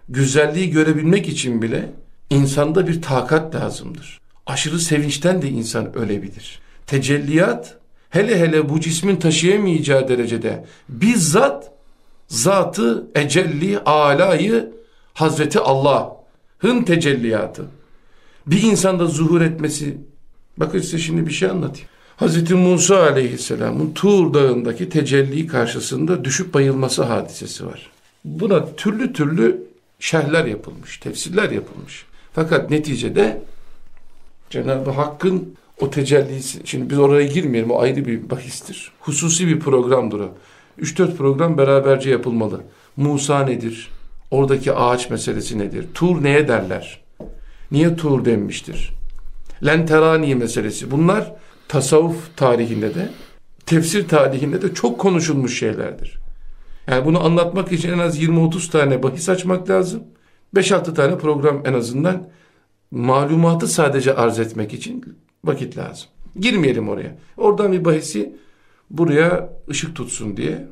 Speaker 1: Güzelliği görebilmek için bile insanda bir takat lazımdır. Aşırı sevinçten de insan ölebilir. Tecelliyat hele hele bu cismin taşıyamayacağı derecede bizzat zatı ecelli alayı Hazreti Allah'ın tecelliyatı. Bir insanda zuhur etmesi bakın size şimdi bir şey anlatayım. Hazreti Musa aleyhisselamın Tuğ dağındaki tecelli karşısında düşüp bayılması hadisesi var. Buna türlü türlü şerhler yapılmış, tefsirler yapılmış. Fakat neticede Cenab-ı Hakk'ın o tecellisi, şimdi biz oraya girmeyelim o ayrı bir bahistir. Hususi bir programdır o. 3-4 program beraberce yapılmalı. Musa nedir? Oradaki ağaç meselesi nedir? Tur neye derler? Niye tur denmiştir? Lenterani meselesi. Bunlar tasavvuf tarihinde de, tefsir tarihinde de çok konuşulmuş şeylerdir. Yani bunu anlatmak için en az 20-30 tane bahis açmak lazım. 5-6 tane program en azından malumatı sadece arz etmek için vakit lazım. Girmeyelim oraya. Oradan bir bahisi buraya ışık tutsun diye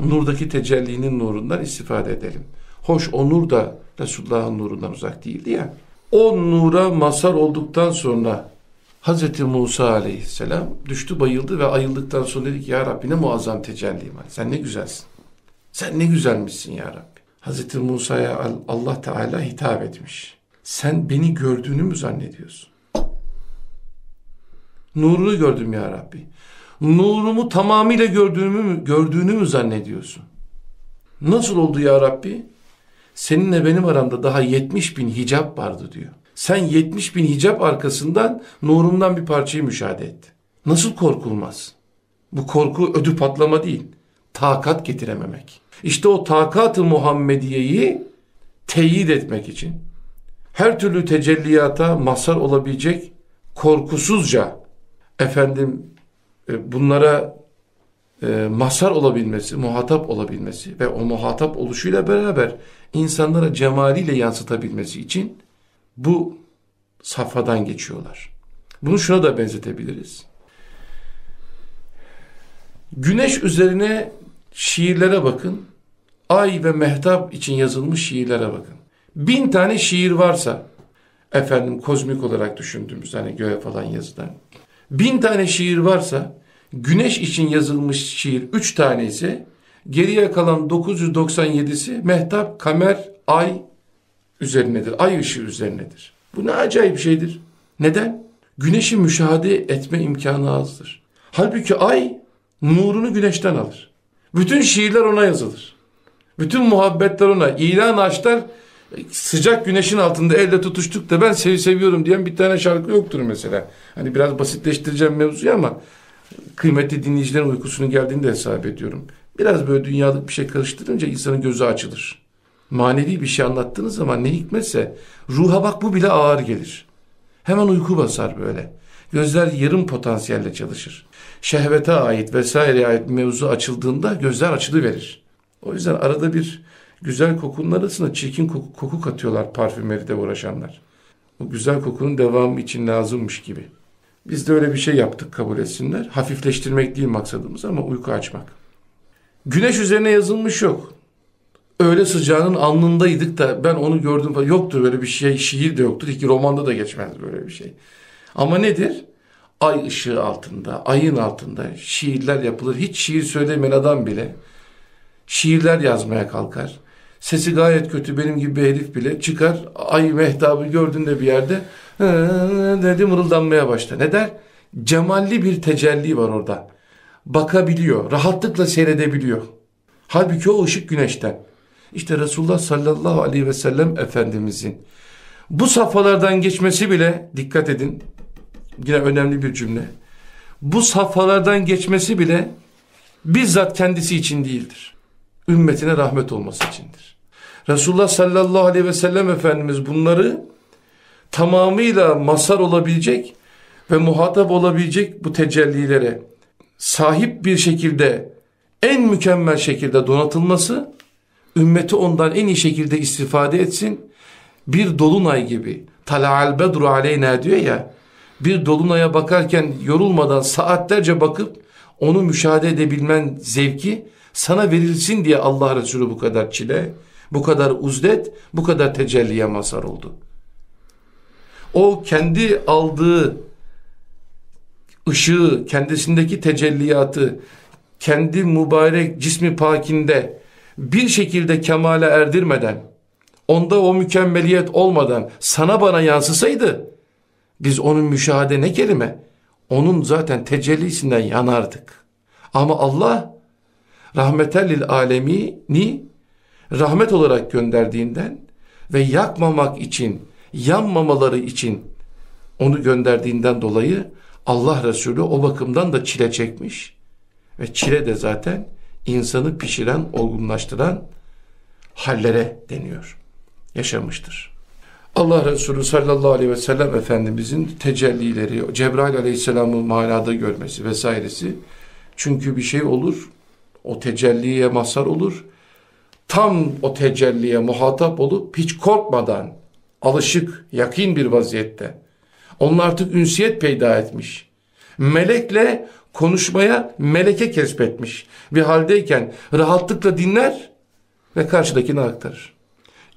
Speaker 1: nurdaki tecellinin nurundan istifade edelim. Hoş o nur da Resulullah'ın nurundan uzak değildi ya. O nura mazhar olduktan sonra Hz. Musa aleyhisselam düştü bayıldı ve ayıldıktan sonra dedi ki ya Rabbi ne muazzam tecelli var. Sen ne güzelsin. Sen ne güzelmişsin ya Rabbi. Hz. Musa'ya Allah Teala hitap etmiş. Sen beni gördüğünü mü zannediyorsun? Nurunu gördüm ya Rabbi. Nurumu tamamıyla gördüğümü mü, gördüğünü mü zannediyorsun? Nasıl oldu ya Rabbi? Seninle benim aramda daha 70 bin hicap vardı diyor. Sen 70 bin hicap arkasından nurumdan bir parçayı müşahede etti. Nasıl korkulmaz? Bu korku ödü patlama değil. Takat getirememek. İşte o takat-ı Muhammediye'yi teyit etmek için her türlü tecelliyata mazhar olabilecek korkusuzca efendim e, bunlara e, olabilmesi, muhatap olabilmesi ve o muhatap oluşuyla beraber insanlara cemaliyle yansıtabilmesi için bu safhadan geçiyorlar. Bunu şuna da benzetebiliriz. Güneş üzerine şiirlere bakın. Ay ve mehtap için yazılmış şiirlere bakın. Bin tane şiir varsa, efendim kozmik olarak düşündüğümüz hani göğe falan yazılan. Bin tane şiir varsa, güneş için yazılmış şiir üç tane ise, geriye kalan 997'si mehtap, kamer, ay üzerinedir. Ay ışığı üzerinedir. Bu ne acayip şeydir. Neden? Güneşi müşahede etme imkanı azdır. Halbuki ay nurunu güneşten alır. Bütün şiirler ona yazılır. Bütün muhabbetler ona. İlan aşklar sıcak güneşin altında elle tutuştuk da ben seni seviyorum diyen bir tane şarkı yoktur mesela. Hani biraz basitleştireceğim mevzuyu ama kıymetli dinleyicilerin uykusunun geldiğini de hesap ediyorum. Biraz böyle dünyalık bir şey karıştırınca insanın gözü açılır. Manevi bir şey anlattığınız zaman ne hikmetse ruha bak bu bile ağır gelir. Hemen uyku basar böyle. Gözler yarım potansiyelle çalışır. Şehvete ait vesaire ait mevzu açıldığında gözler açılıverir. O yüzden arada bir güzel kokunun arasına çirkin koku, koku katıyorlar parfümeride uğraşanlar. O güzel kokunun devamı için lazımmış gibi. Biz de öyle bir şey yaptık kabul etsinler. Hafifleştirmek değil maksadımız ama uyku açmak. Güneş üzerine yazılmış yok. Öyle sıcağının alnındaydık da ben onu gördüm falan. Yoktur böyle bir şey. Şiir de yoktur. Ki romanda da geçmez böyle bir şey. Ama nedir? Ay ışığı altında, ayın altında şiirler yapılır. Hiç şiir söylemeyen adam bile şiirler yazmaya kalkar. Sesi gayet kötü benim gibi bir herif bile çıkar ay mehtabı gördüğünde bir yerde dedi mırıldanmaya başlar. Ne der? Cemalli bir tecelli var orada. Bakabiliyor, rahatlıkla seyredebiliyor. Halbuki o ışık güneşten. İşte Resulullah sallallahu aleyhi ve sellem Efendimizin bu safhalardan geçmesi bile dikkat edin yine önemli bir cümle. Bu safhalardan geçmesi bile bizzat kendisi için değildir. Ümmetine rahmet olması içindir. Resulullah sallallahu aleyhi ve sellem Efendimiz bunları tamamıyla masar olabilecek ve muhatap olabilecek bu tecellilere sahip bir şekilde en mükemmel şekilde donatılması ümmeti ondan en iyi şekilde istifade etsin. Bir dolunay gibi tala'al bedru aleyna diyor ya bir dolunaya bakarken yorulmadan saatlerce bakıp onu müşahede edebilmen zevki sana verilsin diye Allah Resulü bu kadar çile, bu kadar uzdet, bu kadar tecelliye mazhar oldu. O kendi aldığı ışığı, kendisindeki tecelliyatı, kendi mübarek cismi pakinde bir şekilde kemale erdirmeden, onda o mükemmeliyet olmadan sana bana yansısaydı, biz onun müşahede ne kelime? Onun zaten tecellisinden yanardık. Ama Allah rahmetellil alemini rahmet olarak gönderdiğinden ve yakmamak için, yanmamaları için onu gönderdiğinden dolayı Allah Resulü o bakımdan da çile çekmiş. Ve çile de zaten insanı pişiren, olgunlaştıran hallere deniyor. Yaşamıştır. Allah Resulü sallallahu aleyhi ve sellem Efendimizin tecellileri, Cebrail aleyhisselamı manada görmesi vesairesi. Çünkü bir şey olur, o tecelliye mazhar olur. Tam o tecelliye muhatap olup hiç korkmadan, alışık, yakin bir vaziyette. Onun artık ünsiyet peyda etmiş. Melekle konuşmaya meleke kesbetmiş bir haldeyken rahatlıkla dinler ve karşıdakine aktarır.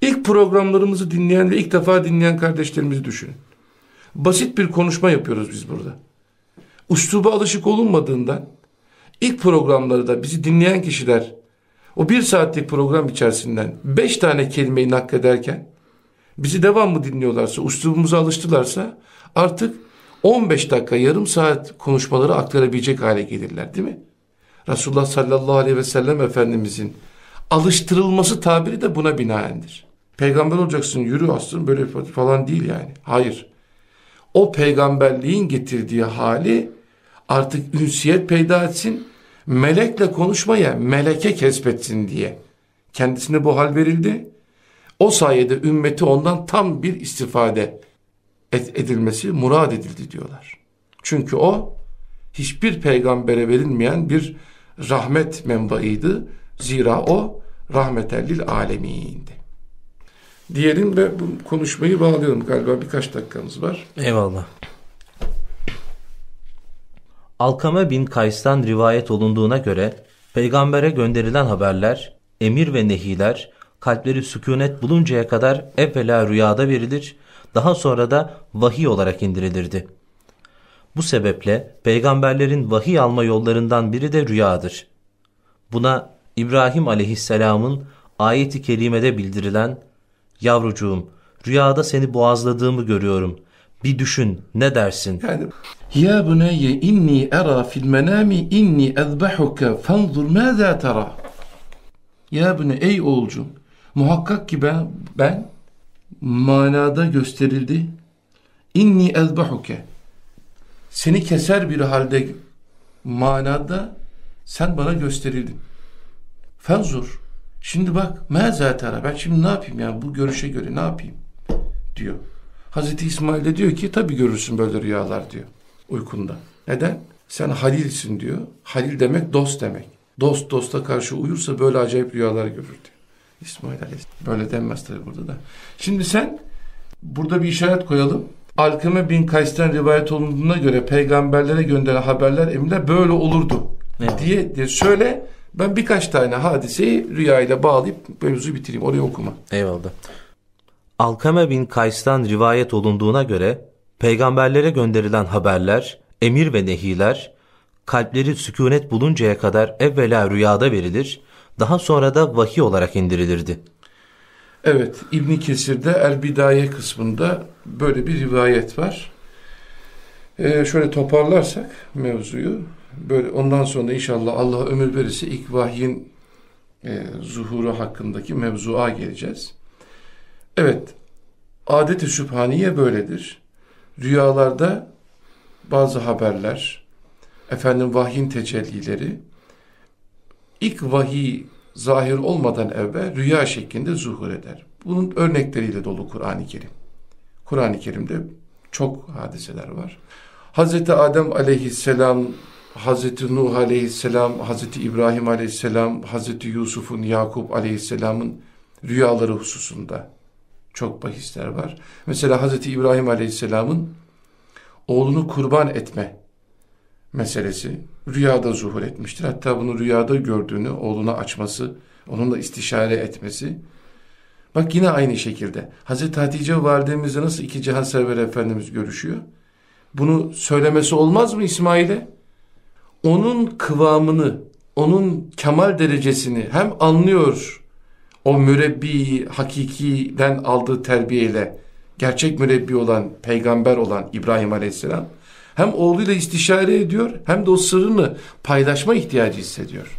Speaker 1: İlk programlarımızı dinleyen ve ilk defa dinleyen kardeşlerimizi düşünün. Basit bir konuşma yapıyoruz biz burada. Üsluba alışık olunmadığından ilk programları da bizi dinleyen kişiler o bir saatlik program içerisinden beş tane kelimeyi naklederken bizi devamlı dinliyorlarsa, üslubumuza alıştılarsa artık 15 dakika, yarım saat konuşmaları aktarabilecek hale gelirler değil mi? Resulullah sallallahu aleyhi ve sellem Efendimizin alıştırılması tabiri de buna binaendir. Peygamber olacaksın yürü aslında böyle falan değil yani. Hayır. O peygamberliğin getirdiği hali artık ünsiyet peyda etsin. Melekle konuşmaya meleke kesbetsin diye. Kendisine bu hal verildi. O sayede ümmeti ondan tam bir istifade edilmesi murad edildi diyorlar. Çünkü o hiçbir peygambere verilmeyen bir rahmet menbaıydı. Zira o rahmetellil alemindi diyelim ve bu konuşmayı bağlayalım. Galiba birkaç dakikamız var.
Speaker 2: Eyvallah. Alkame bin Kays'tan rivayet olunduğuna göre peygambere gönderilen haberler, emir ve nehiler kalpleri sükunet buluncaya kadar evvela rüyada verilir, daha sonra da vahiy olarak indirilirdi. Bu sebeple peygamberlerin vahiy alma yollarından biri de rüyadır. Buna İbrahim aleyhisselamın ayeti kerimede bildirilen Yavrucuğum, rüyada seni boğazladığımı görüyorum. Bir düşün, ne dersin?
Speaker 1: Yani, ya bunayye inni era fil menami inni ezbahuka fanzur mâzâ tera. Ya bunu ey oğulcum, muhakkak ki ben, ben manada gösterildi. İnni ezbahuke. Seni keser bir halde manada sen bana gösterildin. Fenzur. Şimdi bak mezatara ben şimdi ne yapayım yani bu görüşe göre ne yapayım diyor. Hazreti İsmail de diyor ki tabi görürsün böyle rüyalar diyor uykunda. Neden? Sen halilsin diyor. Halil demek dost demek. Dost dosta karşı uyursa böyle acayip rüyalar görür diyor. İsmail Aleyhisselam. Böyle denmez tabi burada da. Şimdi sen burada bir işaret koyalım. Alkeme bin Kays'ten rivayet olunduğuna göre peygamberlere gönderen haberler emirler böyle olurdu evet. diye, diye söyle. Ben birkaç tane hadiseyi rüyayla bağlayıp mevzuyu bitireyim. Orayı okuma.
Speaker 2: Eyvallah. Alkame bin Kays'tan rivayet olunduğuna göre peygamberlere gönderilen haberler, emir ve nehiler kalpleri sükunet buluncaya kadar evvela rüyada verilir, daha sonra da vahiy olarak indirilirdi.
Speaker 1: Evet, İbn Kesir'de El Bidaye kısmında böyle bir rivayet var. Ee, şöyle toparlarsak mevzuyu, böyle ondan sonra inşallah Allah ömür verirse ilk vahyin e, zuhuru hakkındaki mevzuğa geleceğiz. Evet, adet-i sübhaniye böyledir. Rüyalarda bazı haberler, efendim vahyin tecellileri, ilk vahiy zahir olmadan evvel rüya şeklinde zuhur eder. Bunun örnekleriyle dolu Kur'an-ı Kerim. Kur'an-ı Kerim'de çok hadiseler var. Hazreti Adem aleyhisselam, Hazreti Nuh aleyhisselam, Hazreti İbrahim aleyhisselam, Hazreti Yusuf'un, Yakup aleyhisselamın rüyaları hususunda çok bahisler var. Mesela Hazreti İbrahim Aleyhisselam'ın oğlunu kurban etme meselesi rüyada zuhur etmiştir. Hatta bunu rüyada gördüğünü oğluna açması, onunla istişare etmesi. Bak yine aynı şekilde. Hazreti Hatice validemizle nasıl iki cihan server efendimiz görüşüyor? Bunu söylemesi olmaz mı İsmail'e? Onun kıvamını, onun kemal derecesini hem anlıyor o mürebbi hakikiden aldığı terbiyeyle gerçek mürebbi olan, peygamber olan İbrahim Aleyhisselam hem oğluyla istişare ediyor hem de o sırrını paylaşma ihtiyacı hissediyor.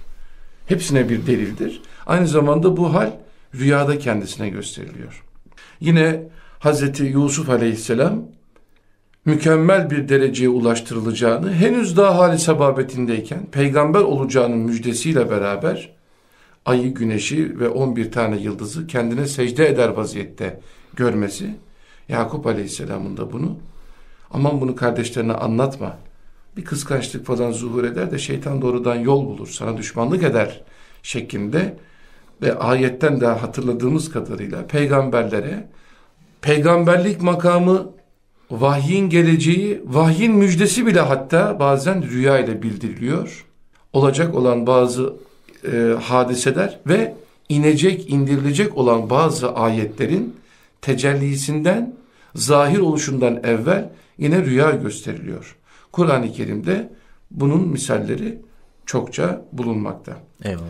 Speaker 1: Hepsine bir delildir. Aynı zamanda bu hal rüyada kendisine gösteriliyor. Yine Hazreti Yusuf Aleyhisselam mükemmel bir dereceye ulaştırılacağını henüz daha hali sebabetindeyken peygamber olacağının müjdesiyle beraber ayı, güneşi ve 11 tane yıldızı kendine secde eder vaziyette görmesi. Yakup Aleyhisselam'ın da bunu. Aman bunu kardeşlerine anlatma. Bir kıskançlık falan zuhur eder de şeytan doğrudan yol bulur, sana düşmanlık eder şeklinde ve ayetten de hatırladığımız kadarıyla peygamberlere peygamberlik makamı vahyin geleceği, vahyin müjdesi bile hatta bazen rüya ile bildiriliyor. Olacak olan bazı e, hadiseler ve inecek, indirilecek olan bazı ayetlerin tecellisinden, zahir oluşundan evvel yine rüya gösteriliyor. Kur'an-ı Kerim'de bunun misalleri çokça bulunmakta.
Speaker 2: Eyvallah.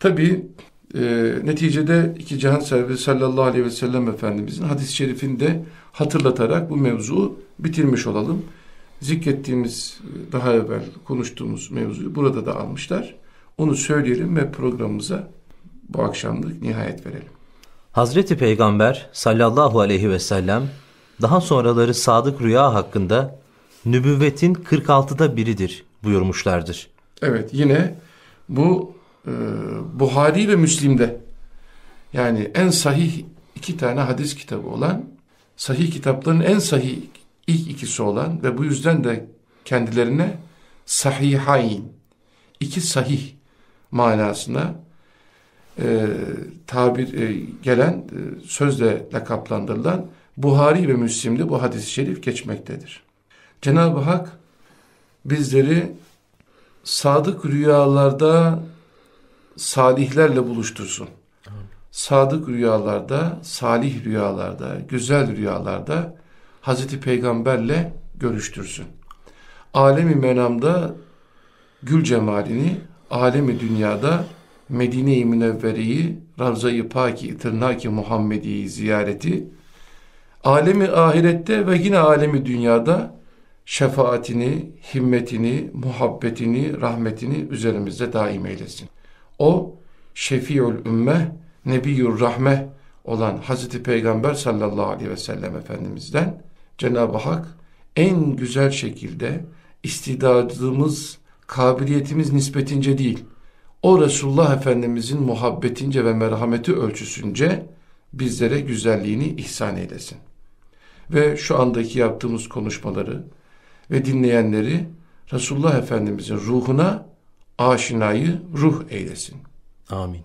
Speaker 1: Tabi e, neticede iki cihan sahibi sallallahu aleyhi ve sellem Efendimizin hadis-i şerifini hatırlatarak bu mevzuu bitirmiş olalım. Zikrettiğimiz daha evvel konuştuğumuz mevzuyu burada da almışlar. Onu söyleyelim ve programımıza bu akşamlık nihayet verelim.
Speaker 2: Hazreti Peygamber sallallahu aleyhi ve sellem daha sonraları sadık rüya hakkında nübüvvetin 46'da biridir buyurmuşlardır.
Speaker 1: Evet yine bu e, Buhari ve Müslim'de yani en sahih iki tane hadis kitabı olan sahih kitapların en sahih ilk ikisi olan ve bu yüzden de kendilerine sahihayn iki sahih manasına e, tabir e, gelen e, sözle lakaplandırılan Buhari ve Müslim'de bu hadis-i şerif geçmektedir. Cenab-ı Hak bizleri sadık rüyalarda salihlerle buluştursun. Sadık rüyalarda, salih rüyalarda, güzel rüyalarda Hazreti Peygamberle görüştürsün. Alemi menamda gül cemalini, alemi dünyada Medine-i Münevvere'yi, Ravza-i Paki, Tırnak-ı Muhammedi'yi ziyareti, alemi ahirette ve yine alemi dünyada şefaatini, himmetini, muhabbetini, rahmetini üzerimizde daim eylesin. O şefiül ümmeh, nebiyyur rahmeh olan Hazreti Peygamber sallallahu aleyhi ve sellem Efendimiz'den Cenab-ı Hak en güzel şekilde istidadımız, kabiliyetimiz nispetince değil, o Resulullah Efendimizin muhabbetince ve merhameti ölçüsünce bizlere güzelliğini ihsan eylesin. Ve şu andaki yaptığımız konuşmaları ve dinleyenleri Resulullah Efendimizin ruhuna aşinayı ruh eylesin.
Speaker 2: Amin.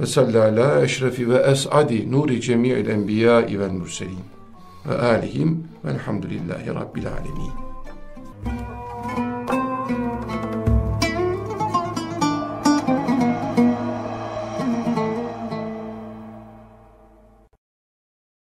Speaker 1: ve sallala eşrefi ve es'adi nuri cemi'il enbiya'i vel murselin ve alihim velhamdülillahi rabbil alemin.